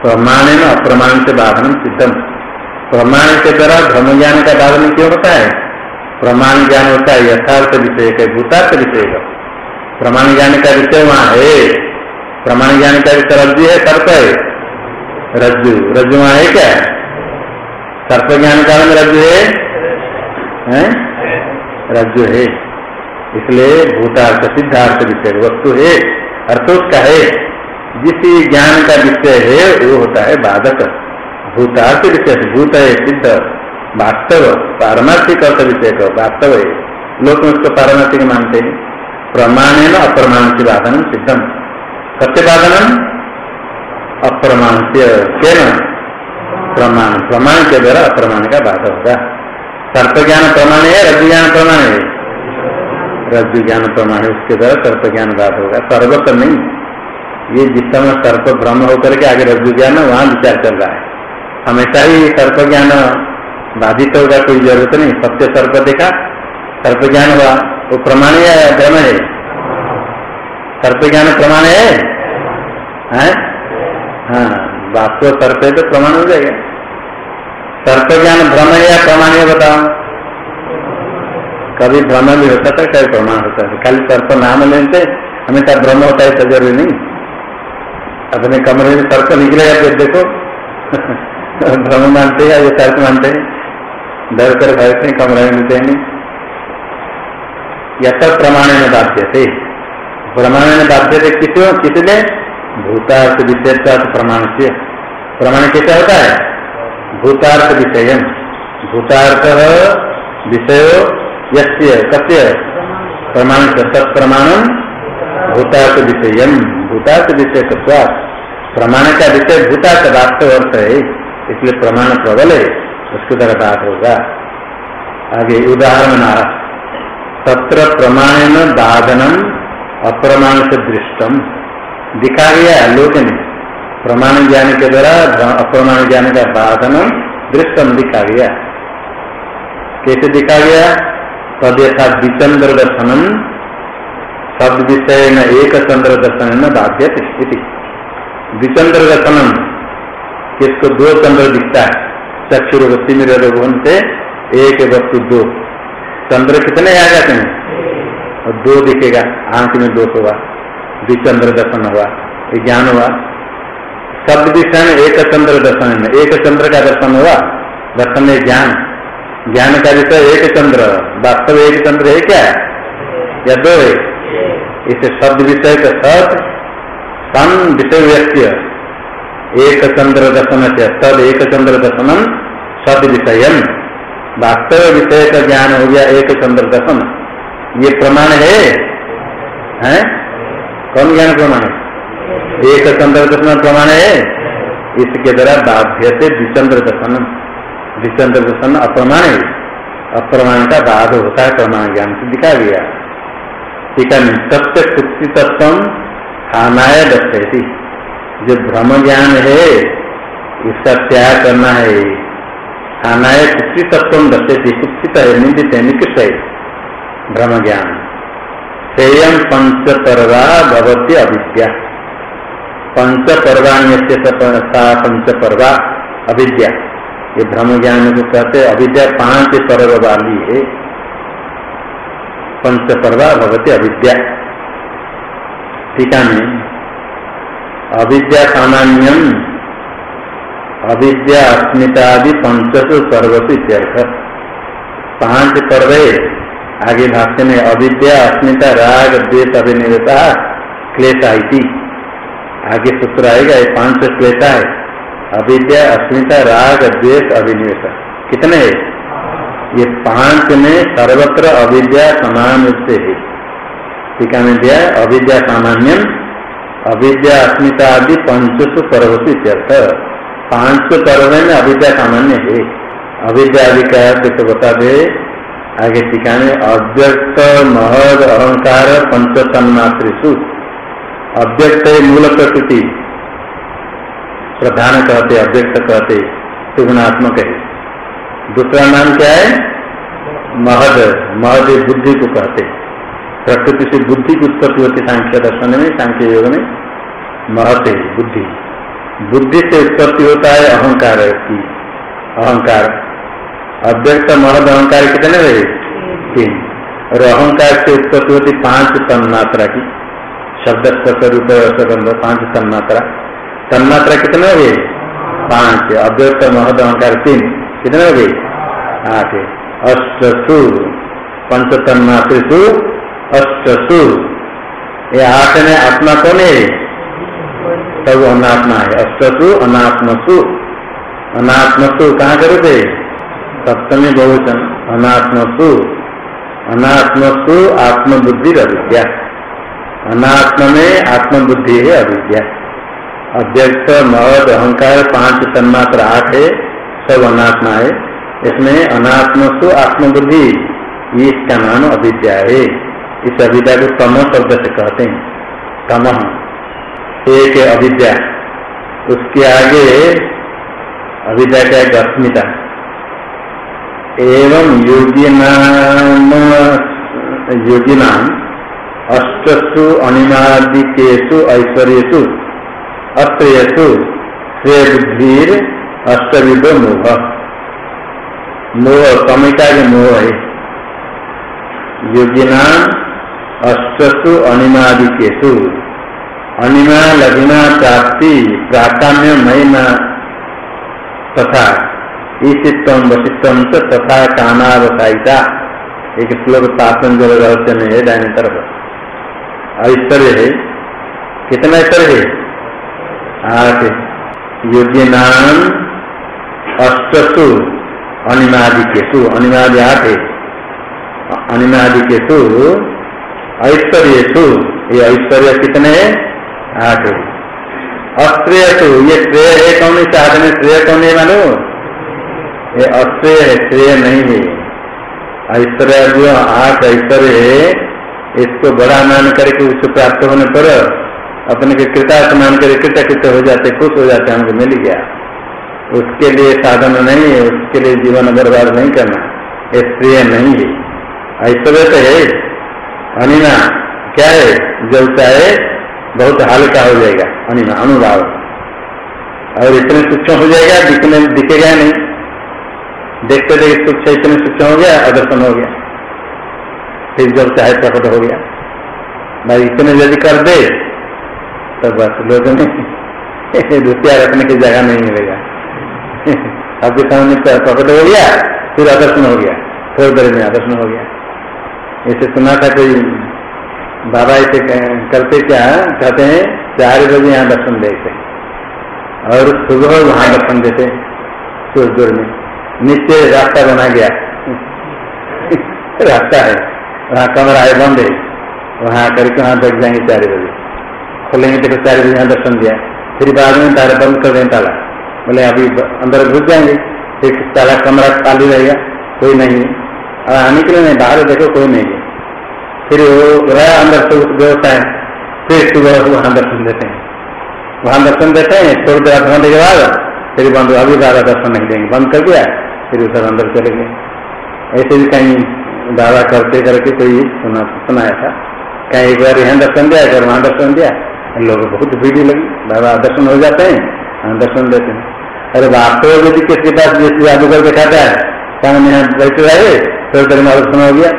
प्रमाण में अप्रमाण से बाधन सिद्धम प्रमाण के द्वारा धर्म ज्ञान का बाधन क्यों होता है? प्रमाण ज्ञान होता है, यथार्थ विषय का भूतार्थ विषय का प्रमाण ज्ञान का विषय वहाँ है। प्रमाण ज्ञान का विषय रज्जु है सर्प है। रज्जु रज्जु वहाँ है क्या? सर्प ज्ञान में रज्जु है? रज्जु है। इसलिए भूतार्थ, सिद्धार्थ विषय, वस्तु है अर्थ है। जिस ज्ञान का विषय है, वो होता है बाधक। भूतार्थ विषय भूत है, सिद्ध, वास्तव, पारमार्थिक अर्थ विषय का वास्तव है। लोग उसको पारमार्थिक मानते हैं। प्रमाण है ना अप्रमाण से बाधन सिद्धम सत्य बाधन अप्रमाण से प्रमाण। प्रमाण के द्वारा अप्रमाण का बाध होगा। सर्प ज्ञान प्रमाण है रज्जु ज्ञान प्रमाण है? रज्जु ज्ञान प्रमाण है, उसके द्वारा सर्प ज्ञान बाध होगा सर्वत्र नहीं। ये जिस समय सर्प भ्रम होकर के आगे रज्जु ज्ञान वहाँ विचार चल रहा है। हमेशा ही सर्प ज्ञान बाधित होगा, कोई ज़रूरत नहीं। सत्य सर्प देखा सर्प ज्ञान हुआ, वो प्रमाण है भ्रम है? सर्प ज्ञान प्रमाण है? हाँ? वास्तव सर्प है तो प्रमाण हो जाएगा। सर्प ज्ञान भ्रम है या प्रमाण है बताओ। कभी भ्रम भी होता था कभी प्रमाण होता है? खाली सर्प नाम लेते, हमेशा भ्रम होता है तो ज़रूरी नहीं। अपने कमरे में सर्प निकलेगा फिर देखो। भ्रम मानते हैं या सर्प मानते हैं? डर कर बैठते हैं, कमरे में मिलते नहीं। या सब प्रमाण में बाध्य थे। प्रमाण में बाध्य थे किस किसने भूतार्थ विशेषार्थ प्रमाण से। प्रमाण कैसे होता है? भूतार्थ विषय भूतार्थ विषय यस्य? कस्य? प्रमाण तत्प्रमाण भूतार्थ विषय भूतार्थ विषय तत्वा प्रमाण का विषय भूतार्थ वास्तव अर्थ है। इसलिए प्रमाण प्रबल है। उसके द्वारा बात होगा। आगे उदाहरण तत्र प्रमाण बाधनम अप्रमाण से दृष्टम। दिखा गया लोक ने। प्रमाण ज्ञान के द्वारा अप्रमाण ज्ञान का बाधन दृष्टम दिखा गया कैसे दिखा गया तद यथा विचंद्र दर्शनम शब्द विषय न एक चंद्र दर्शन न बाध्य स्थिति विचंद्र दर्शनम किसको दो चंद्र दिखता है? चक्षुर वस्ती में से एक वस्तु दो। चंद्र कितने आ जाते हैं? और दो दिखेगा, आँख में दोष हुआ द्विचंद्र दर्शन हुआ ज्ञान हुआ शब्द विषय एक चंद्र दर्शन में, एक चंद्र का दर्शन हुआ, दर्शन में ज्ञान। ज्ञान का विषय एक चंद्र, वास्तव एक चंद्र है क्या? या दो है? इसे शब्द विषय का सत सन विषय व्यक्ति। एक चंद्र दर्शन से तद एक चंद्र दर्शनम सद विषय वास्तव विषय का ज्ञान हो गया एक चंद्र दर्शन। ये प्रमाण है? हैं? कौन ज्ञान प्रमाण है? एक चंद्र दर्शन प्रमाण है। इसके द्वारा बाध्य से द्विचंद्र दर्शन द्विचंद्र दर्शन अप्रमाण है। अप्रमाण का बाध होता है, प्रमाण ज्ञान से दिखा गया ठीक है सत्य कुत्ति तत्व हानाय दर्शयती। जो भ्रम ज्ञान है, इसका त्याग करना है। हानाय कुत्ति तत्व दर्शयती। कुत्सित है, निंदित है, निकृष्ट है। भ्रम ज्ञान। सेयम पंच परवा भवती अविद्या पंच पर्वाण्य पंच पर्वा अविद्या। ये भ्रम ज्ञान को कहते अविद्या पाँच पर्व वाली है। पंच पर्वा भगवती अविद्या टीका में अविद्या सामान्यम, अविद्या अस्मितादि पंचसु सर्वसु इत्यर्थ। पाँच पर्व, आगे भाष्य में अविद्या, अस्मिता, राग, द्वेष अभिनिवेता क्लेशा आगे सूत्र आएगा, ये पाँच श्वेता है। अविद्या, अस्मिता, राग, द्वेष अभिनिवेश कितने है? ये पाँच में सर्वत्र अविद्या समान रूप से है। टीका में दिया अविद्या सामान्य अविद्या, अस्मिता आदि पंचसु पर्वतु पाँच पर्व में अविद्या सामान्य है। अविद्या आदि का तो बता दे। आगे टीका में अव्यक्त, महद, अहंकार पंच तन्मातृषु अव्यक्त है, मूल प्रकृति। प्रधान कहते, अव्यक्त कहते सुगुणात्मक है। दूसरा नाम क्या है? महद। महद बुद्धि को कहते प्रकृति से बुद्धि की उत्पत्ति होती सांख्य दर्शन में, सांख्य योग में। महत है, बुद्धि। बुद्धि से उत्पत्ति होता है, अहंकार की। अहंकार। अव्यक्त, महद, अहंकार कितने रहे? तीन। और अहंकार से उत्पत्ति होती पाँच तन मात्रा की। शब्द स्पर्श रूप रसगंध पाँच तन्मात्रा। तन्मात्रा कितने हो गए पाँच। अव्यक्त महद अहंकार तीन। कितने हो गए आठ। अष्टसु। पंच तन्मात्रु अष्टसु। ये आठ में आत्मा कौन है? सब अनात्मा है। अष्टसु, अनात्मसु। अनात्मसु कहाँ करोगे सप्तमी बहुचन। अनात्मसु। अनात्मसु आत्मबुद्धि रविद्या अनात्म में आत्मबुद्धि है अविद्या। अव्यक्त, मद, अहंकार, पाँच, तन्मात्र, आठ है, सब अनात्मा है। इसमें अनात्म सु आत्मबुद्धि इसका नाम अविद्या है। इस अविद्या को तम शब्द से कहते हैं। तम। एक है अविद्या। उसके आगे अविद्या का एक अस्मिता। एवं योगी नाम योगी नाम अष्टसु अनिमादिकेशु ऐश्वर्यु अत्रयसु श्रेय बुद्धिर अष्टविद मोह मोह कमिका के मोह है। योगिना अष्टसु अनिमादिकेशु अनिमा लग्ना प्राप्ति, प्राकाम्य महिमा तथा। ईशितम वशिष्ठम तथा कानावसायिता एक श्लोक पातंजल रहस्य में है दाहिने तरफ़। ऐश्वर्य है। कितना ऐश्वर्य है? आठ। योग्य नाम अष्टसु अनिमादि केसु अनिमादि आठ है। अनिमादि केसु ऐश्वर्य ये ऐश्वर्य कितने आठ है। अश्रेय तो ये श्रेय है कौन साधन श्रेय कौन है मानो? ये अश्रेय है, श्रेय नहीं है। ऐश्वर्य जो आठ ऐश्वर्य है इसको बड़ा मान करके उसको प्राप्त होने पर अपने के कृतार्थ मान कर कृतकृत हो जाते, खुश हो जाते, हमको मिल गया। उसके लिए साधन नहीं है उसके लिए जीवन बर्बाद नहीं करना, ये प्रिय नहीं है। ऐश्वर्य तो है। अनिमा क्या है? जब चाहे बहुत हल्का हो जाएगा अनिमा अनुभाव। और इतने सूक्ष्म हो जाएगा, दिखने, दिखेगा नहीं। देखते देखते सूक्ष्म इतने सूक्ष्म हो गया, अदर्शन हो गया। फिर जब चाहे प्रकट हो गया। भाई, इतने यदि कर दे तो बस लोगों में रुपया रखने की जगह नहीं मिलेगा। आपके सामने प्रकट हो गया, फिर आदर्शन हो गया थोड़ी देर में आदर्शन हो गया। ऐसे सुना था कोई बाबा ऐसे करते क्या, कहते हैं, चार बजे यहाँ दर्शन देते। और सुबह वहाँ दर्शन देते सूर्य में। नीचे रास्ता बना गया। रास्ता है। वहाँ कमरा है बंद है। वहाँ करके वहाँ बैठ जाएँगे चार बजे। खोलेंगे देखो, चार बजे यहाँ दर्शन दिया। फिर बाद में तारे बंद कर दें ताला। बोले, अभी अंदर घुस जाएँगे। फिर ताला कमरा खाली रहेगा, कोई नहीं और आने के लिए नहीं, बाहर देखो, कोई नहीं है। फिर वो रहा अंदर से व्यवस्था है। फिर सुबह वहाँ दर्शन देते हैं। वहाँ दर्शन देते हैं थोड़ी देर घंटे के बाद। फिर बंद, अभी ज़्यादा दर्शन नहीं देंगे। बंद कर दिया, फिर उधर अंदर चले गए। ऐसे भी कहीं दावा करते करके कोई सुना, सुनाया था। कहीं एक बार यहाँ दर्शन दिया, एक वहाँ दर्शन दिया। लोग बहुत भीड़ लगी। बाबा दर्शन हो जाते हैं दर्शन देते हैं। अरे वास्तव यदि किसके पास जैसे जादूगर दिखाता है? सामने यहाँ बैठे रहे? थोड़ी देर में दर्शन हो गया।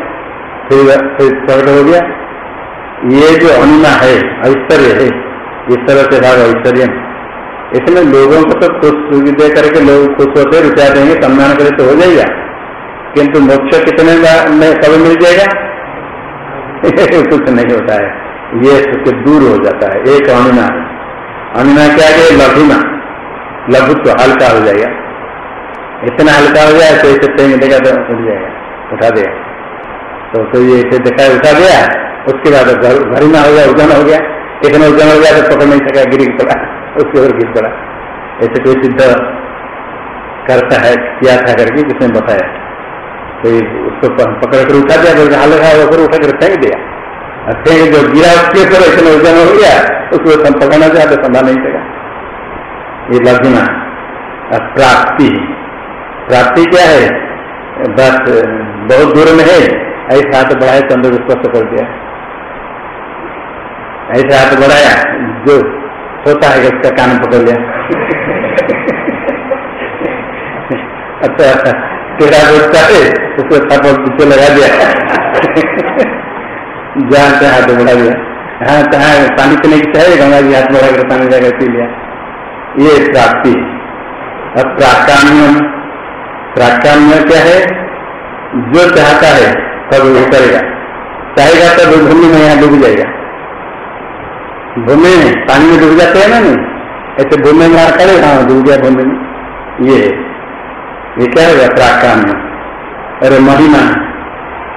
फिर फिर प्रकट हो गया। ये जो अनुमा है, ऐश्वर्य है, इस तरह से भाग ऐश्वर्य इसमें लोगों को तो खुश दे करके लोग खुश होते रुपया देंगे सम्मान करे तो हो जाएगा। किंतु मोक्ष कितने में कभी मिल जाएगा? कुछ नहीं होता है। ये सुख दूर हो जाता है। एक अणुना है। क्या है? लघुना। लघुत्व हल्का हो जाएगा। इतना हल्का हो जाए तो इसे पेंग देगा तो उठ जाएगा। उठा देगा तो तो इसे देखा उठा दिया। उसके बाद घरीना हो गया, उजन हो गया। इतना उजन हो गया तो पकड़ नहीं सका, गिर पड़ा। उसके ऊपर गिर पड़ा। ऐसे कोई सिद्ध करता है, किया था करके किसने बताया। कोई उसको पकड़ कर उठा दिया, बोलते हल्का होकर उठा कर फेंक दिया। फेंक जो गिरा उसके ऊपर इतना वज़न हो गया, उसको हम पकड़ना चाहे तो संभाल नहीं सका ये लघुना प्राप्ति। प्राप्ति क्या है? बस, बहुत दूर में है। ऐसे हाथ बढ़ाए चंद्र स्पष्ट कर दिया। ऐसे हाथ बढ़ाया, जो होता है, उसका कान पकड़ लिया। अच्छा अच्छा। तेरा रोजता है, उसको थप्पड़ पीछे लगा दिया। जहाँ चाहे हाथ बढ़ा दिया। हाँ चाहे पानी पीने की चाहिए गंगा जी हाथ बढ़ा कर पानी जाकर पी लिया। ये प्राप्ति। अब प्राकाम्य प्राकाम्य क्या है? जो चाहता है, तब वो करेगा। चाहेगा तब वो भूमि में यहाँ डूब जाएगा। भूमि में पानी में डूब जाते हैं ना नहीं? ऐसे भूमि में करे हाँ डूब गया भूमि में। ये ये क्या होगा प्राकाम्य अरे महिमा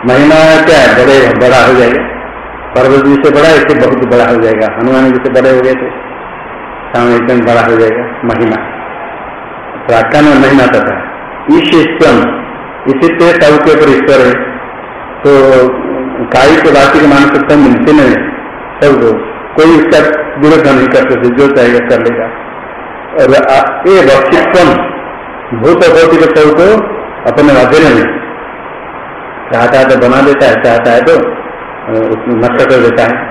महिमा क्या है? बड़े, बड़ा हो जाएगा। पर्वत जी से बड़ा इससे बहुत बड़ा हो जाएगा। हनुमान जी से बड़े हो गए थे। सामने एकदम बड़ा हो जाएगा। महिमा। प्रार्थना में महिमा तथा। ईश ईश्वम इसी से सब के ऊपर ईश्वर है। तो काई के के मानसिकता मिलते नहीं सबको कोई इसका विरोध नहीं कर सकते। जो चाहेगा कर लेगा। और ये रक्षित्व भूत भौतिक सबको अपने अधीन में चाहता है तो बना देता है, चाहता है तो नष्ट कर देता है।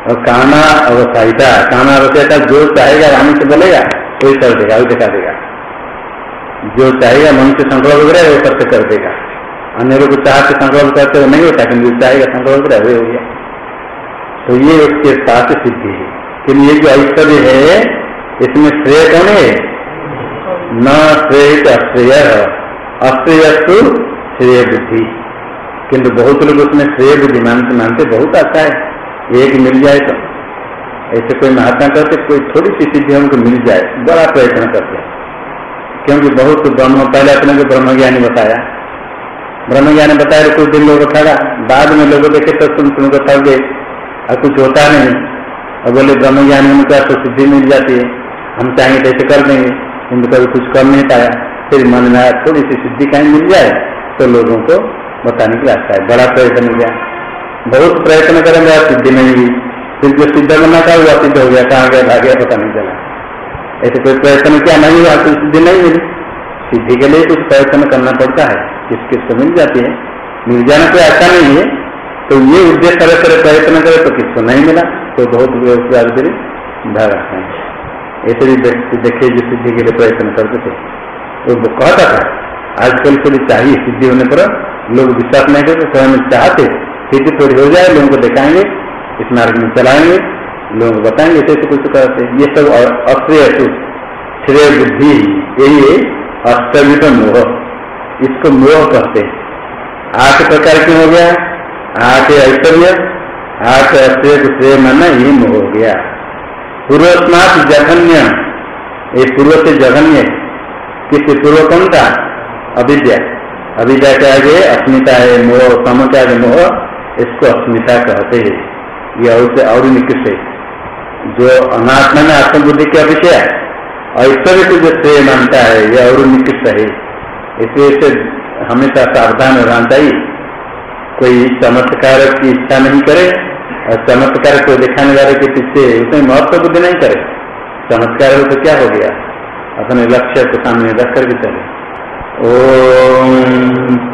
और काना अवसाहिता काना अवसाहिता जो चाहेगा रानी से बोलेगा वही कर देगा, वही दिखा देगा। जो चाहेगा मन से संकल्प करे वो करते कर देगा। अन्य लोग चाह चाहते संकल्प करते वो नहीं होता क्योंकि चाहेगा संकल्प करे, वही हो गया। तो ये उसके साथ सिद्धि है। लेकिन ये जो ऐश्वर्य है, इसमें श्रेय कौन है? न श्रेय अश्रेय अश्रेय तो श्रेय बुद्धि किंतु बहुत लोग उसमें श्रेय बुद्धि मानते मानते बहुत अच्छा है। एक मिल जाए तो। ऐसे कोई महात्मा करते कोई थोड़ी सी सिद्धि हमको मिल जाए, बड़ा प्रयत्न करते क्योंकि बहुत ब्रह्म, पहले अपने को ब्रह्म ज्ञानी बताया। ब्रह्म ज्ञानी बताया तो कुछ दिन लोग खड़ा। बाद में लोग देखे तो तुम तुमको गए। और कुछ होता नहीं। और बोले ब्रह्म ज्ञानी उनका तो सिद्धि मिल जाती है। हम चाहेंगे तो ऐसे कर देंगे। किन्तु कभी कुछ कर नहीं पाया। फिर मन में आया, थोड़ी सी सिद्धि कहीं मिल जाए तो लोगों को बताने की रास्ता है। बड़ा प्रयत्न गया। बहुत प्रयत्न करेंगे सिद्धि नहीं हुई। फिर जो सिद्ध करना था, वो सिद्ध हो गया। कहाँ गया भाग गया पता नहीं चला। ऐसे कोई प्रयत्न किया नहीं हुआ तो सिद्धि नहीं मिली सिद्धि के लिए कुछ प्रयत्न करना पड़ता है। किस किस को मिल जाती है। मिल जाना कोई ऐसा नहीं है। तो ये उद्देश्य तरह तरह प्रयत्न करे तो किसको नहीं मिला तो बहुत फिर भागा। ऐसे भी व्यक्ति देखे जो सिद्धि के लिए प्रयत्न करते थे। तो कहता था, आजकल के लिए चाहिए सिद्धि होने पर लोग विश्वास नहीं करते स्वयं चाहते सिद्धि थोड़ी हो जाए, लोगों को दिखाएँगे, इस मार्ग में चलाएँगे, लोगों को बताएँगे, ऐसे कुछ करते ये सब अश्रेय श्रेय बुद्धि यही अष्टविध मोह। इसको मोह कहते आठ प्रकार क्यों हो गया? आठ ऐश्वर्य आठ अश्रेय को श्रेय मानना ये मोह हो गया। पूर्वस्मात जघन्य ये पूर्व से जघन्य। किस पूर्व कौन था अविद्या। अविद्या के आगे अस्मिता है मोह सम के आगे मोह, इसको अस्मिता कहते हैं। ये और और निकृष्ट है। जो अनात्मा में आत्मबुद्धि के अभिषय ऐश्वर्य को जो श्रेय मानता है यह और निकृष्ट है। इसलिए इसे हमेशा सावधान रहना चाहिए। कोई चमत्कार की इच्छा नहीं करे चमत्कार को दिखाने वाले के पीछे उसमें महत्व बुद्धि नहीं करे। चमत्कार हो तो क्या हो गया? अपने लक्ष्य के सामने रख करके चले। ओम